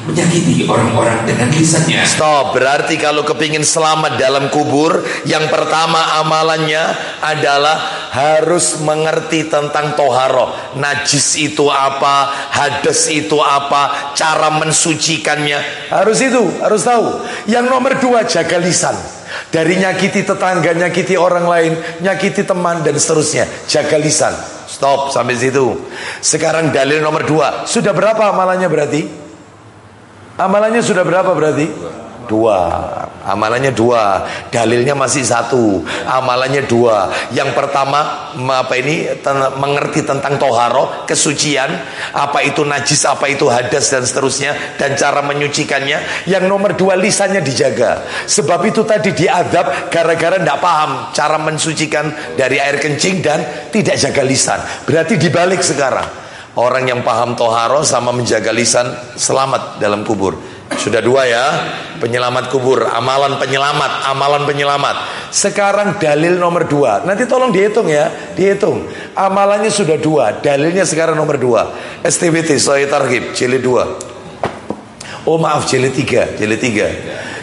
menyakiti orang-orang dengan lisannya. stop. Berarti kalau kepingin selamat dalam kubur, yang pertama amalannya adalah harus mengerti tentang toharo. Najis itu apa, hadas itu apa, cara mensucikannya. Harus itu, harus tahu. Yang nomor dua, jaga lisan. Dari nyakiti tetangga, nyakiti orang lain, nyakiti teman dan seterusnya. Jaga lisan. Stop sampai situ. Sekarang dalil nomor dua. Sudah berapa amalannya berarti? Amalannya sudah berapa berarti? Dua. Amalannya dua. Dalilnya masih satu. Amalannya dua. Yang pertama apa ini mengerti tentang toharo, kesucian, apa itu najis, apa itu hadas dan seterusnya, dan cara menyucikannya. Yang nomor dua lisannya dijaga. Sebab itu tadi diadab gara-gara tidak paham cara mensucikan dari air kencing dan tidak jaga lisan. Berarti dibalik sekarang. Orang yang paham toharo sama menjaga lisan selamat dalam kubur. Sudah dua ya, penyelamat kubur, amalan penyelamat, amalan penyelamat. Sekarang dalil nomor dua. Nanti tolong dihitung ya, dihitung. Amalannya sudah dua, dalilnya sekarang nomor dua. STBT, Sahih Targhib, jilid dua. Oh maaf, jilid tiga, jilid tiga.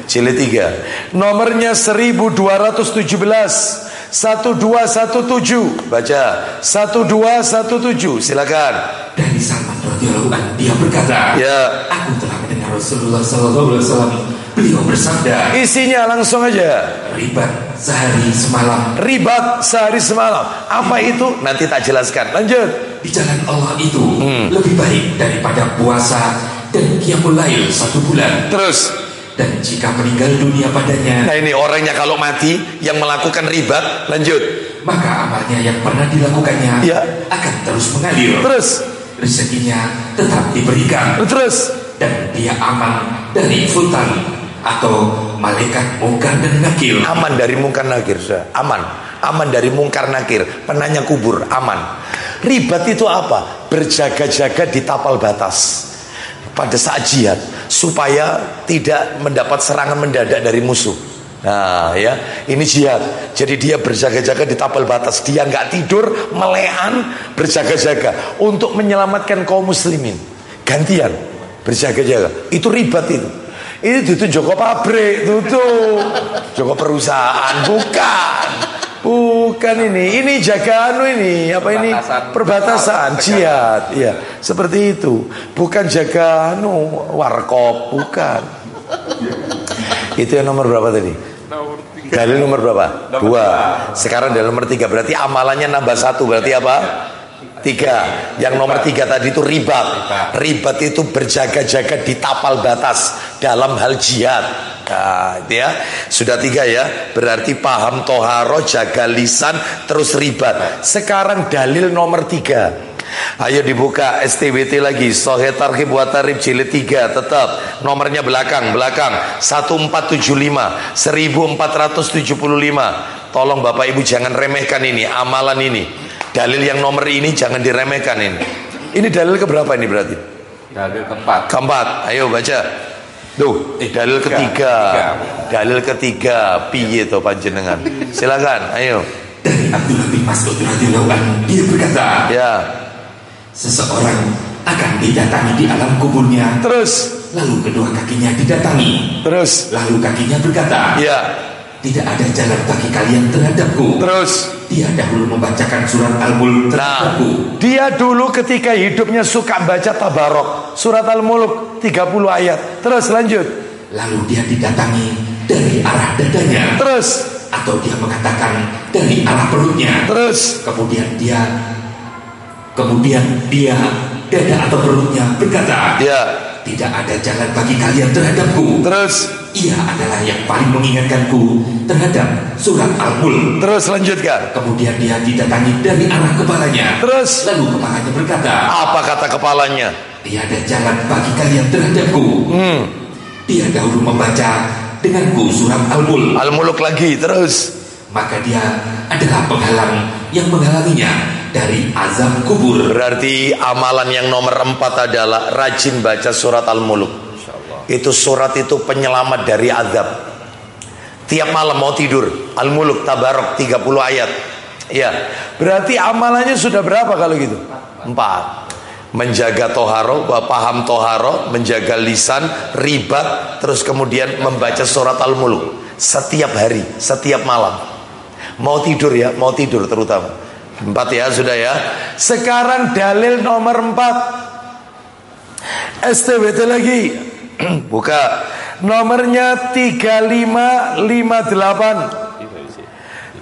Jilid tiga. Nomornya 1217. 1217 baca. 1217 silakan. Dari Salman radhiyallahu anhu dia berkata, ya. Aku telah mendengar Rasulullah Sallallahu Alaihi Wasallam beliau bersabda, isinya langsung aja. Ribat sehari semalam. Ribat sehari semalam. Apa itu? Nanti tak jelaskan. Lanjut. Di jalan Allah itu lebih baik daripada puasa dan qiyamul lail satu bulan. terus Dan jika meninggal dunia padanya, nah ini orangnya kalau mati yang melakukan ribat lanjut. maka amalnya yang pernah dilakukannya Ya. akan terus mengalir. terus. Rezekinya tetap diberikan. Terus. Dan dia aman dari futan atau malaikat mungkar dan nakir. aman dari mungkar nakir aman. Aman dari mungkar nakir. Penanya kubur aman. Ribat itu apa? Berjaga-jaga di tapal batas pada saat jihad supaya tidak mendapat serangan mendadak dari musuh. Nah ya ini jihad. Jadi dia berjaga-jaga di tapal batas. Dia nggak tidur melean berjaga-jaga Untuk menyelamatkan kaum muslimin. Gantian berjaga-jaga. Itu ribat itu. Ini itu Joko pabrik tutup Joko perusahaan bukan Bukan ini Ini jaga anu ini Apa ini Perbatasan. Jihad Iya seperti itu Bukan jaga anu Warkop Bukan Itu yang nomor berapa tadi? Dalil nomor berapa? Dua. Sekarang dalil nomor tiga. Berarti amalannya nambah satu. Berarti apa? Tiga. Yang nomor tiga tadi itu ribat. Ribat itu berjaga-jaga di tapal batas dalam hal jihad. Nah, itu ya. Sudah tiga ya. Berarti paham toharo, jaga lisan, terus ribat. Sekarang dalil nomor tiga. Ayo dibuka STBT lagi Sohe Tarhib wa Tarib jilid 3 Tetap nomornya belakang Belakang 1475 1475 Tolong Bapak Ibu jangan remehkan ini Amalan ini Dalil yang nomor ini jangan diremehkan ini Ini dalil keberapa ini berarti? Dalil keempat. Keempat Ayo baca Duh, Eh, dalil tiga. ketiga. Tiga. Dalil ketiga, piye to panjenengan? Silakan, ayo. Abdullah bin Mas'ud radhiyallahu anhu dia berkata, Ya. seseorang akan didatangi di alam kuburnya, Terus, lalu kedua kakinya didatangi, terus. lalu kakinya berkata, Ya, tidak ada jalan bagi kalian terhadapku. terus. Dia dahulu membacakan surat Al-Mulk Nah, terhadapku. dia dulu ketika hidupnya suka baca tabarok, surat Al-Mulk 30 ayat. Terus lanjut. Lalu dia didatangi dari arah dadanya, Terus, atau dia mengatakan dari arah perutnya. terus. Kemudian dia, kemudian dia dada atau perutnya berkata, Ya, tidak ada jalan bagi kalian terhadapku. terus. Ia adalah yang paling mengingatkanku terhadap surat Al-Mulk. Terus lanjutkan. Kemudian dia didatangi dari arah kepalanya. Terus, Lalu kepalanya berkata, apa kata kepalanya? tiada jalan bagi kalian terhadapku. Hmm, Dia dahulu membaca denganku surat Al-Mulk. Al-Mulk lagi, terus. Maka dia adalah penghalang yang menghalanginya dari azab kubur. Berarti amalan yang nomor empat adalah rajin baca surat Al-Muluk. Itu surat itu penyelamat dari azab. Tiap malam mau tidur, Al-Muluk Tabarok 30 ayat. Ya, berarti amalannya sudah berapa kalau gitu? Empat. Menjaga toharo, paham toharo, menjaga lisan, ribat, terus kemudian membaca surat Al-Muluk setiap hari, setiap malam. Mau tidur ya, mau tidur terutama. Empat ya sudah ya. Sekarang dalil nomor empat. STBT lagi. [clears throat] Buka. Nomornya 3558.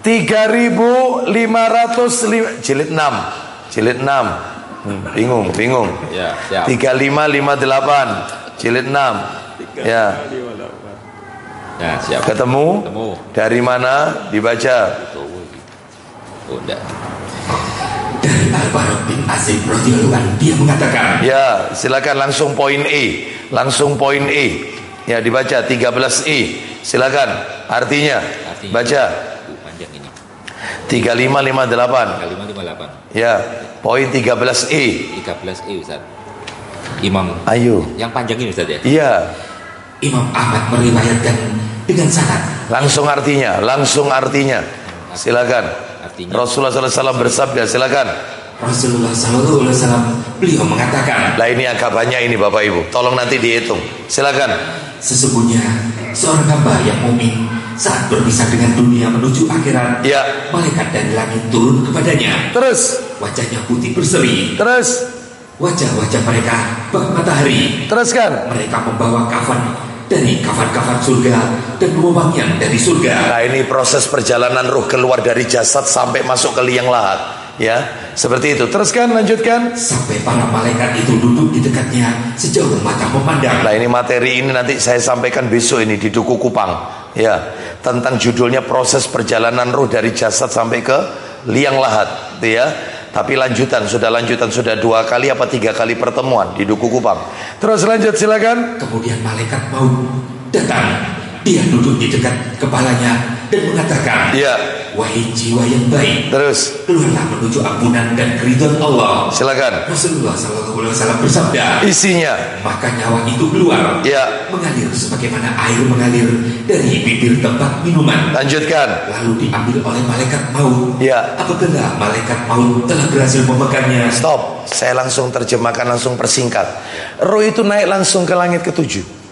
3505 jilid 6. Jilid 6. Hmm, bingung, bingung. Ya, siap. 3558 jilid 6. Ya, Ya, siap. ketemu? Ketemu. Dari mana? Dibaca. Oh, udah. Dari Al-Barok bin radhiyallahu anhu dia mengatakan, Ya, silakan langsung poin E. Langsung poin E. Ya, dibaca 13E. Silakan. Artinya, Artinya. baca panjang ini. 3558. Kalimat 58. Ya, poin 13E. 13 E Ustaz. Imam Ayo. yang panjang ini Ustaz ya. Iya, Imam Ahmad meriwayatkan dengan sanad langsung artinya, langsung artinya. Silakan. Artinya Rasulullah SAW bersabda, silakan. Rasulullah Sallallahu Alaihi Wasallam beliau mengatakan, Lah ini agak banyak ini Bapak Ibu. Tolong nanti dihitung. Silakan. sesungguhnya seorang hamba yang mukmin saat berpisah dengan dunia menuju akhirat, Ya. malaikat dari langit turun kepadanya. Terus, Wajahnya putih berseri, terus, wajah-wajah mereka bak matahari. teruskan. Mereka membawa kafan dari kafan-kafan surga dan wangian dari surga. Nah ini proses perjalanan ruh keluar dari jasad sampai masuk ke liang lahat. Ya, seperti itu. Teruskan, lanjutkan. Sampai para malaikat itu duduk di dekatnya sejauh mata memandang. Nah ini materi ini nanti saya sampaikan besok ini di Duku Kupang. Ya, tentang judulnya proses perjalanan ruh dari jasad sampai ke liang lahat. Ya. Tapi lanjutan, sudah lanjutan, sudah dua kali apa tiga kali pertemuan di Duku Kupang. Terus lanjut silakan. Kemudian malaikat maut datang. Dia duduk di dekat kepalanya dan mengatakan, Ya, Wahai jiwa yang baik, terus keluarlah menuju ampunan dan keridhaan Allah. silakan. Rasulullah SAW bersabda, Isinya, maka nyawa itu keluar, ya, mengalir sebagaimana air mengalir dari bibir tempat minuman. lanjutkan. Lalu diambil oleh malaikat maut. Ya, Apabila malaikat maut telah berhasil memegangnya, Stop, saya langsung terjemahkan, langsung persingkat. Roh itu naik langsung ke langit ketujuh.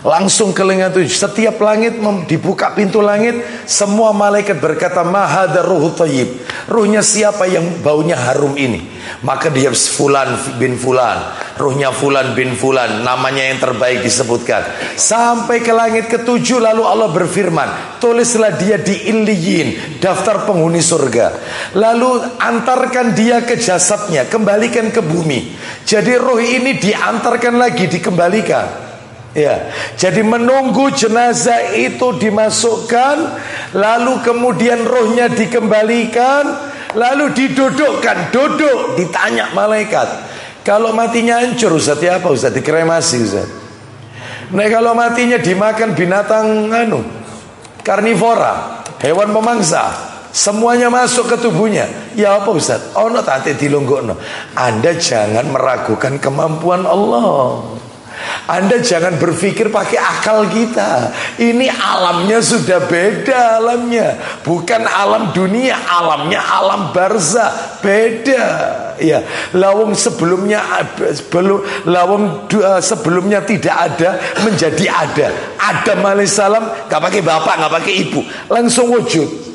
Langsung ke langit tujuh. Setiap langit dibuka pintu langit, semua malaikat berkata, "Mahadar ruhu thayyib." Ruhnya siapa yang baunya harum ini? Maka dia fulan bin fulan, ruhnya fulan bin fulan, namanya yang terbaik disebutkan. Sampai ke langit ketujuh lalu Allah berfirman, "Tulislah dia di illiyin, daftar penghuni surga." Lalu antarkan dia ke jasadnya, kembalikan ke bumi. Jadi roh ini diantarkan lagi, dikembalikan. Ya, jadi menunggu jenazah itu dimasukkan, lalu kemudian rohnya dikembalikan, lalu didudukkan, duduk, ditanya malaikat. Kalau matinya hancur Ustaz, ya apa Ustaz? Dikremasi Ustaz. Nah kalau matinya dimakan binatang anu, karnivora, hewan pemangsa, semuanya masuk ke tubuhnya. Ya apa Ustaz? Oh no tante dilonggokno. Anda jangan meragukan kemampuan Allah. Anda jangan berpikir pakai akal kita. Ini alamnya sudah beda alamnya. Bukan alam dunia, alamnya alam barza. Beda. Ya, lawung sebelumnya belum lawung sebelumnya tidak ada menjadi ada. Adam alaihissalam nggak pakai bapak, nggak pakai ibu, langsung wujud.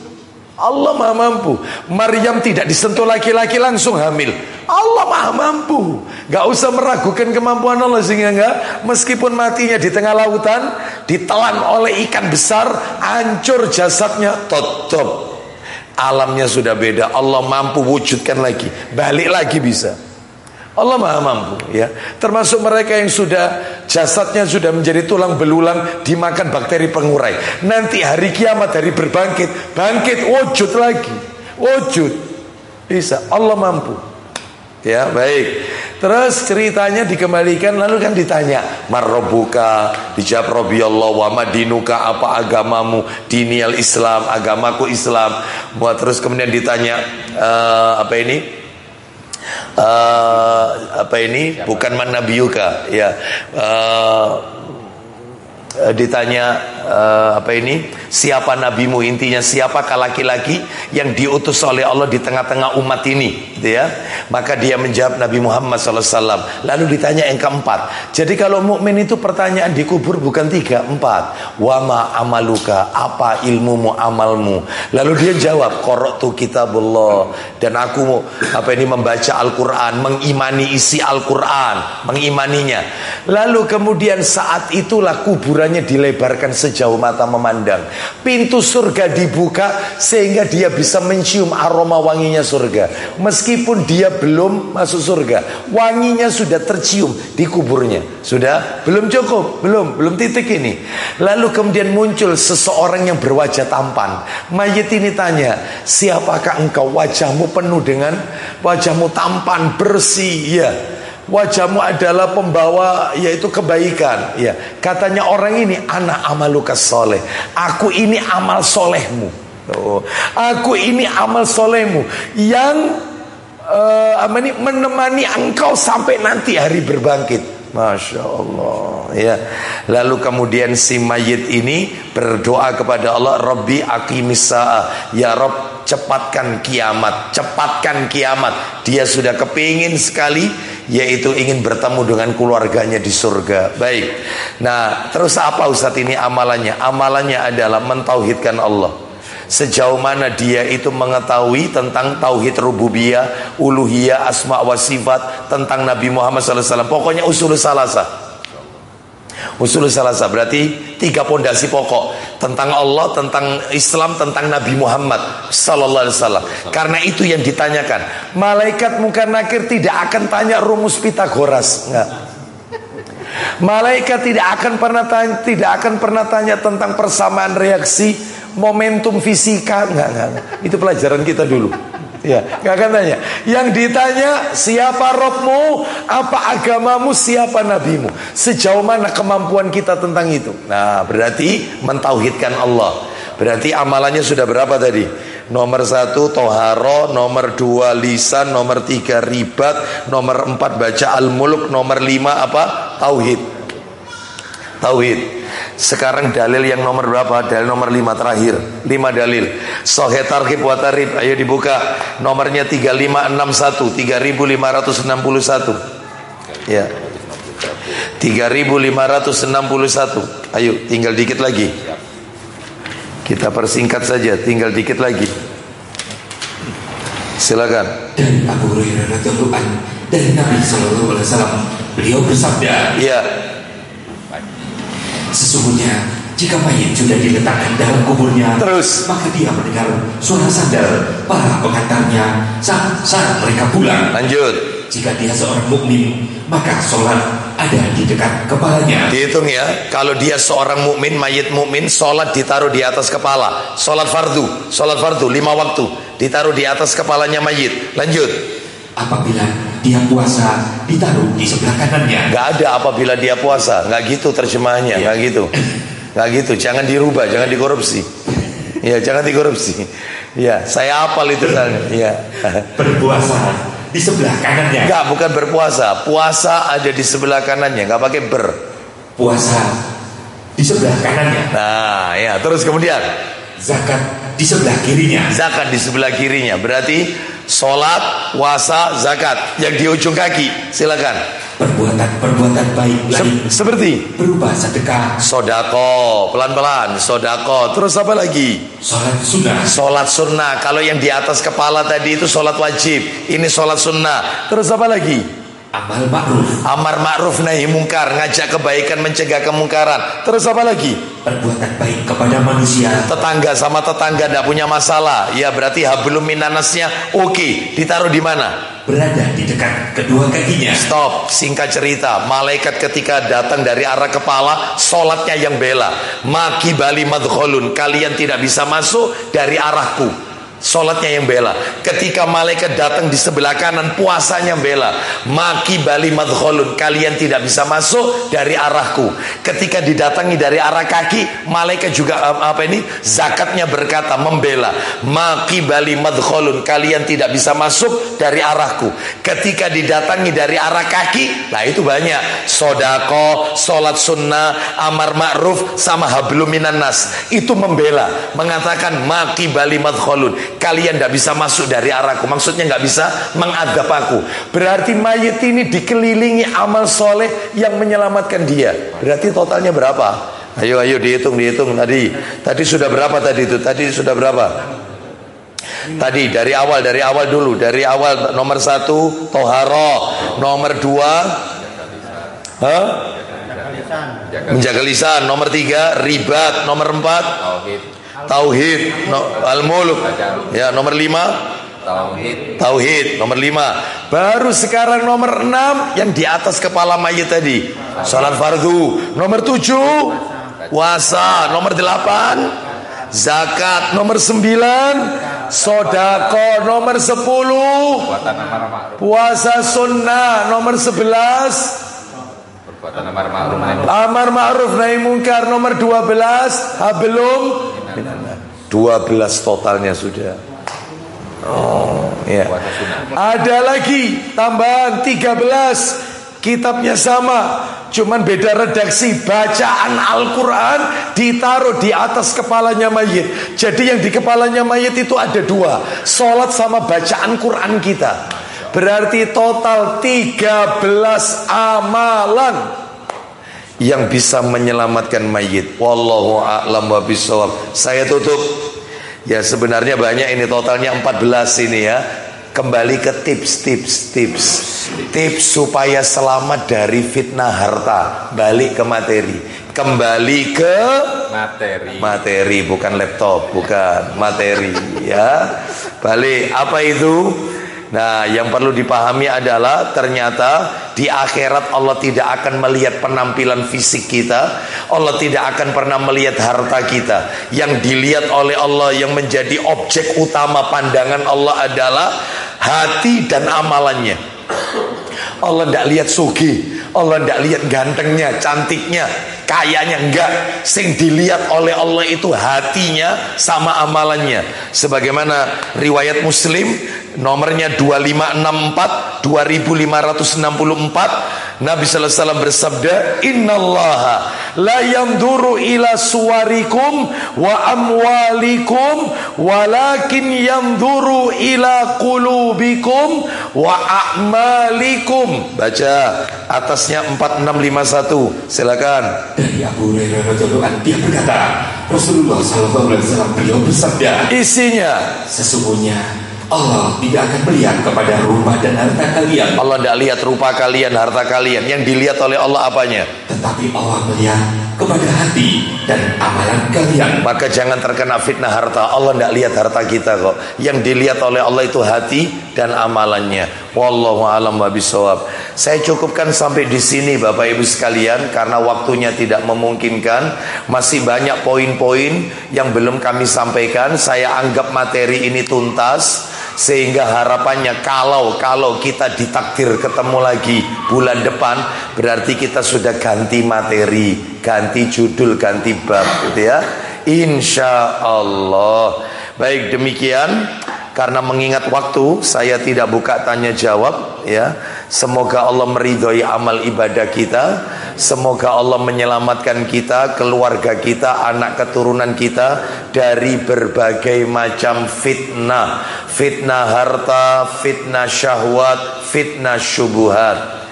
Allah maha mampu. Maryam tidak disentuh laki-laki langsung hamil. Allah maha mampu. Gak usah meragukan kemampuan Allah Sehingga enggak Meskipun matinya di tengah lautan Ditelan oleh ikan besar Hancur jasadnya Tutup Alamnya sudah beda. Allah mampu wujudkan lagi. Balik lagi bisa Allah maha mampu ya. Termasuk mereka yang sudah Jasadnya sudah menjadi tulang belulang Dimakan bakteri pengurai. Nanti hari kiamat hari berbangkit Bangkit wujud lagi. Wujud. Bisa. Allah mampu. Ya baik. Terus ceritanya dikembalikan Lalu kan ditanya Marrobuka Dijawab Robi Allah Wa madinuka apa agamamu? Dinial Islam Agamaku Islam. Buat terus kemudian ditanya uh, Apa ini uh, apa ini? Bukan manabiuka ya. Uh, ditanya uh, apa ini? Siapa nabimu? Intinya siapakah laki-laki yang diutus oleh Allah di tengah-tengah umat ini? Gitu ya. Maka dia menjawab Nabi Muhammad SAW lalu ditanya yang keempat. Jadi kalau mukmin itu pertanyaan dikubur bukan tiga empat. Wama amaluka? Apa ilmumu amalmu? Lalu dia jawab tu kitabullah. Dan aku apa ini membaca Al-Quran mengimani isi Al-Quran mengimaninya. Lalu kemudian saat itulah kuburannya dilebarkan sejauh mata memandang Pintu surga dibuka sehingga dia bisa mencium aroma wanginya surga. Meskipun dia belum masuk surga, wanginya sudah tercium di kuburnya. Sudah? Belum cukup, belum, belum titik ini. Lalu kemudian muncul seseorang yang berwajah tampan. Mayit ini tanya, "Siapakah engkau? Wajahmu penuh dengan wajahmu tampan, bersih." Ya. Wajahmu adalah pembawa yaitu kebaikan. Ya, katanya orang ini anak amalukas soleh. Aku ini amal solehmu. Oh, aku ini amal solehmu yang uh, menemani engkau sampai nanti hari berbangkit. Masya Allah ya. Lalu kemudian si mayit ini berdoa kepada Allah Rabbi akimisa'ah Ya Rob cepatkan kiamat Cepatkan kiamat. Dia sudah kepingin sekali Yaitu ingin bertemu dengan keluarganya di surga. Baik. Nah terus apa Ustadz ini amalannya? Amalannya adalah mentauhidkan Allah. Sejauh mana dia itu mengetahui tentang tauhid rububiyah, uluhiyah, asma wa sifat, tentang Nabi Muhammad SAW. Pokoknya usul salasa. Usul salasa berarti tiga pondasi pokok tentang Allah, tentang Islam, tentang Nabi Muhammad sallallahu alaihi wasallam. Karena itu yang ditanyakan. Malaikat muka nakir tidak akan tanya rumus Pitagoras, enggak. Malaikat tidak akan pernah tanya, tidak akan pernah tanya tentang persamaan reaksi momentum fisika enggak, enggak, enggak. Itu pelajaran kita dulu. Ya, enggak akan tanya. Yang ditanya siapa rohmu, apa agamamu, siapa nabimu. Sejauh mana kemampuan kita tentang itu. Nah, berarti mentauhidkan Allah. Berarti amalannya sudah berapa tadi? Nomor satu toharo, nomor dua lisan, nomor tiga ribat, nomor empat baca al-muluk, nomor lima apa? Tauhid. Tauhid. Sekarang dalil yang nomor berapa? Dalil nomor 5 terakhir. 5 dalil. Sahih tarhib wa tarib. Ayo dibuka. Nomornya 3561, 3561. Ya. 3561 Ayo tinggal dikit lagi Kita persingkat saja Tinggal dikit lagi Silakan Dan Abu Hurairah radhiyallahu anhu dari Nabi Shallallahu Alaihi Wasallam beliau bersabda, Iya sesungguhnya jika mayit sudah diletakkan dalam kuburnya, Terus. maka dia mendengar suara sandal para pengantarnya saat, saat mereka pulang. Lanjut Jika dia seorang mukmin, maka sholat ada di dekat kepalanya. Dihitung ya Kalau dia seorang mukmin Mayit mukmin Sholat ditaruh di atas kepala Sholat fardu Sholat fardu Lima waktu Ditaruh di atas kepalanya mayit Lanjut Apabila dia puasa, ditaruh di sebelah kanannya. Gak ada apabila dia puasa. Gak gitu terjemahannya Gak gitu. Gak gitu. Jangan dirubah Jangan dikorupsi. [laughs] Ya jangan dikorupsi. Ya saya apal itu kan. Ya Berpuasa di sebelah kanannya. Enggak bukan berpuasa. Puasa ada di sebelah kanannya. Gak pakai ber. Puasa di sebelah kanannya. Nah ya terus kemudian? Zakat di sebelah kirinya. Zakat di sebelah kirinya. Berarti Sholat, puasa, zakat. Yang di ujung kaki. Silakan. Perbuatan-perbuatan baik lain. Se- Seperti? Berupa sedekah, Sodako Pelan-pelan. Sodako. Terus apa lagi? Sholat sunnah, Sholat sunnah. Kalau yang di atas kepala tadi itu sholat wajib. Ini sholat sunnah. Terus apa lagi amal ma'ruf, Amar ma'ruf nahi mungkar. Ngajak kebaikan mencegah kemungkaran. Terus apa lagi? Perbuatan baik kepada manusia, Tetangga sama tetangga tidak punya masalah. Ya berarti hablum minanasnya. Oke Ditaruh di mana? Berada di dekat kedua kakinya. Stop, singkat cerita. Malaikat ketika datang dari arah kepala Sholatnya yang bela. Maki bali madkholun. Kalian tidak bisa masuk dari arahku Sholatnya yang bela. Ketika malaikat datang di sebelah kanan Puasanya bela. Maki bali madkholun. Kalian tidak bisa masuk dari arahku. Ketika didatangi dari arah kaki Malaikat juga apa ini Zakatnya berkata membela. Maki bali madkholun. Kalian tidak bisa masuk dari arahku. Ketika didatangi dari arah kaki Nah itu banyak. Sodako, sholat sunnah Amar ma'ruf sama hablum minan nas. Itu membela. Mengatakan maki bali madkholun Kalian tidak bisa masuk dari arahku. Maksudnya nggak bisa mengadap aku. Berarti mayit ini dikelilingi amal soleh Yang menyelamatkan dia. Berarti totalnya berapa? Ayo ayo dihitung dihitung. Tadi Tadi sudah berapa tadi itu? Tadi sudah berapa? Tadi dari awal dari awal dulu. Dari awal nomor satu toharo. Nomor dua Hah? menjaga lisan. Nomor tiga ribat. Nomor empat Tauhid, no, al muluk ya nomor lima. Tauhid, tauhid nomor lima. Baru sekarang nomor enam yang di atas kepala mayit tadi. Salat fardu. Nomor tujuh puasa. Nomor delapan zakat. Nomor sembilan sodako. Nomor sepuluh puasa sunnah. Nomor sebelas amar ma'ruf nahi mungkar nomor 12 Hablum 12 totalnya sudah. Oh ya. Ada lagi tambahan 13 Kitabnya sama Cuman beda redaksi. Bacaan Al-Quran Ditaruh di atas kepalanya mayit. Jadi yang di kepalanya mayit itu ada dua Sholat sama bacaan Quran kita. Berarti total 13 amalan yang bisa menyelamatkan mayit. Wallahu a'lam wa bishawab. Saya tutup. Ya sebenarnya banyak ini totalnya 14 ini ya. Kembali ke tips tips tips. Tips supaya selamat dari fitnah harta. Balik ke materi. Kembali ke Materi. materi bukan laptop, bukan materi ya. Balik apa itu? Nah, yang perlu dipahami adalah ternyata di akhirat Allah tidak akan melihat penampilan fisik kita, Allah tidak akan pernah melihat harta kita. Yang dilihat oleh Allah yang menjadi objek utama pandangan Allah adalah hati dan amalannya. Allah tidak lihat sugi, Allah tidak lihat gantengnya, cantiknya, kayanya enggak. Sing dilihat oleh Allah itu hatinya sama amalannya. Sebagaimana riwayat Muslim nomornya 2564 2564 Nabi sallallahu alaihi wasallam bersabda innallaha la yanzuru ila suwarikum wa amwalikum walakin yanzuru ila qulubikum wa a'malikum baca atas atasnya 4651. Silakan. Dari Abu Hurairah radhiyallahu anhu dia berkata, Rasulullah sallallahu alaihi wasallam beliau bersabda, Isinya sesungguhnya Allah tidak akan melihat kepada rumah dan harta kalian, Allah tidak lihat rupa kalian, harta kalian. Yang dilihat oleh Allah apanya? tetapi Allah melihat kepada hati dan amalan kalian. Maka jangan terkena fitnah harta. Allah tidak lihat harta kita kok. Yang dilihat oleh Allah itu hati dan amalannya. Wallahu alam wa. Saya cukupkan sampai di sini Bapak Ibu sekalian karena waktunya tidak memungkinkan. Masih banyak poin-poin yang belum kami sampaikan. Saya anggap materi ini tuntas sehingga harapannya kalau kalau kita ditakdir ketemu lagi bulan depan berarti kita sudah ganti materi, ganti judul, ganti bab gitu ya. Insya Allah. Baik demikian karena mengingat waktu saya tidak buka tanya jawab ya. Semoga Allah meridhoi amal ibadah kita. Semoga Allah menyelamatkan kita, keluarga kita, anak keturunan kita dari berbagai macam fitnah. Fitnah harta, fitnah syahwat, fitnah syubuhat.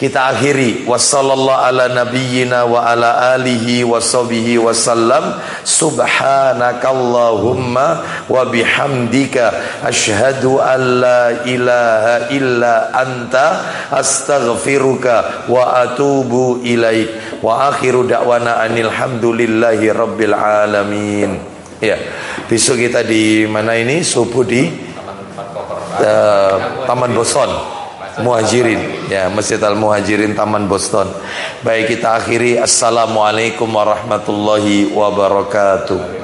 Kita akhiri. Wassallallahu ala nabiyyina wa ala alihi wa sahbihi wasallam subhanakallahumma wa bihamdika. Asyhadu an la ilaha illa anta. Astaghfiruka wa atubu ilaik. Wa akhiru da'wana anil hamdulillahi rabbil alamin. Ya. Besok kita di mana ini? Subuh di uh, Taman Boson Muhajirin ya Masjid Al Muhajirin Taman Boston. Baik kita akhiri assalamualaikum warahmatullahi wabarakatuh.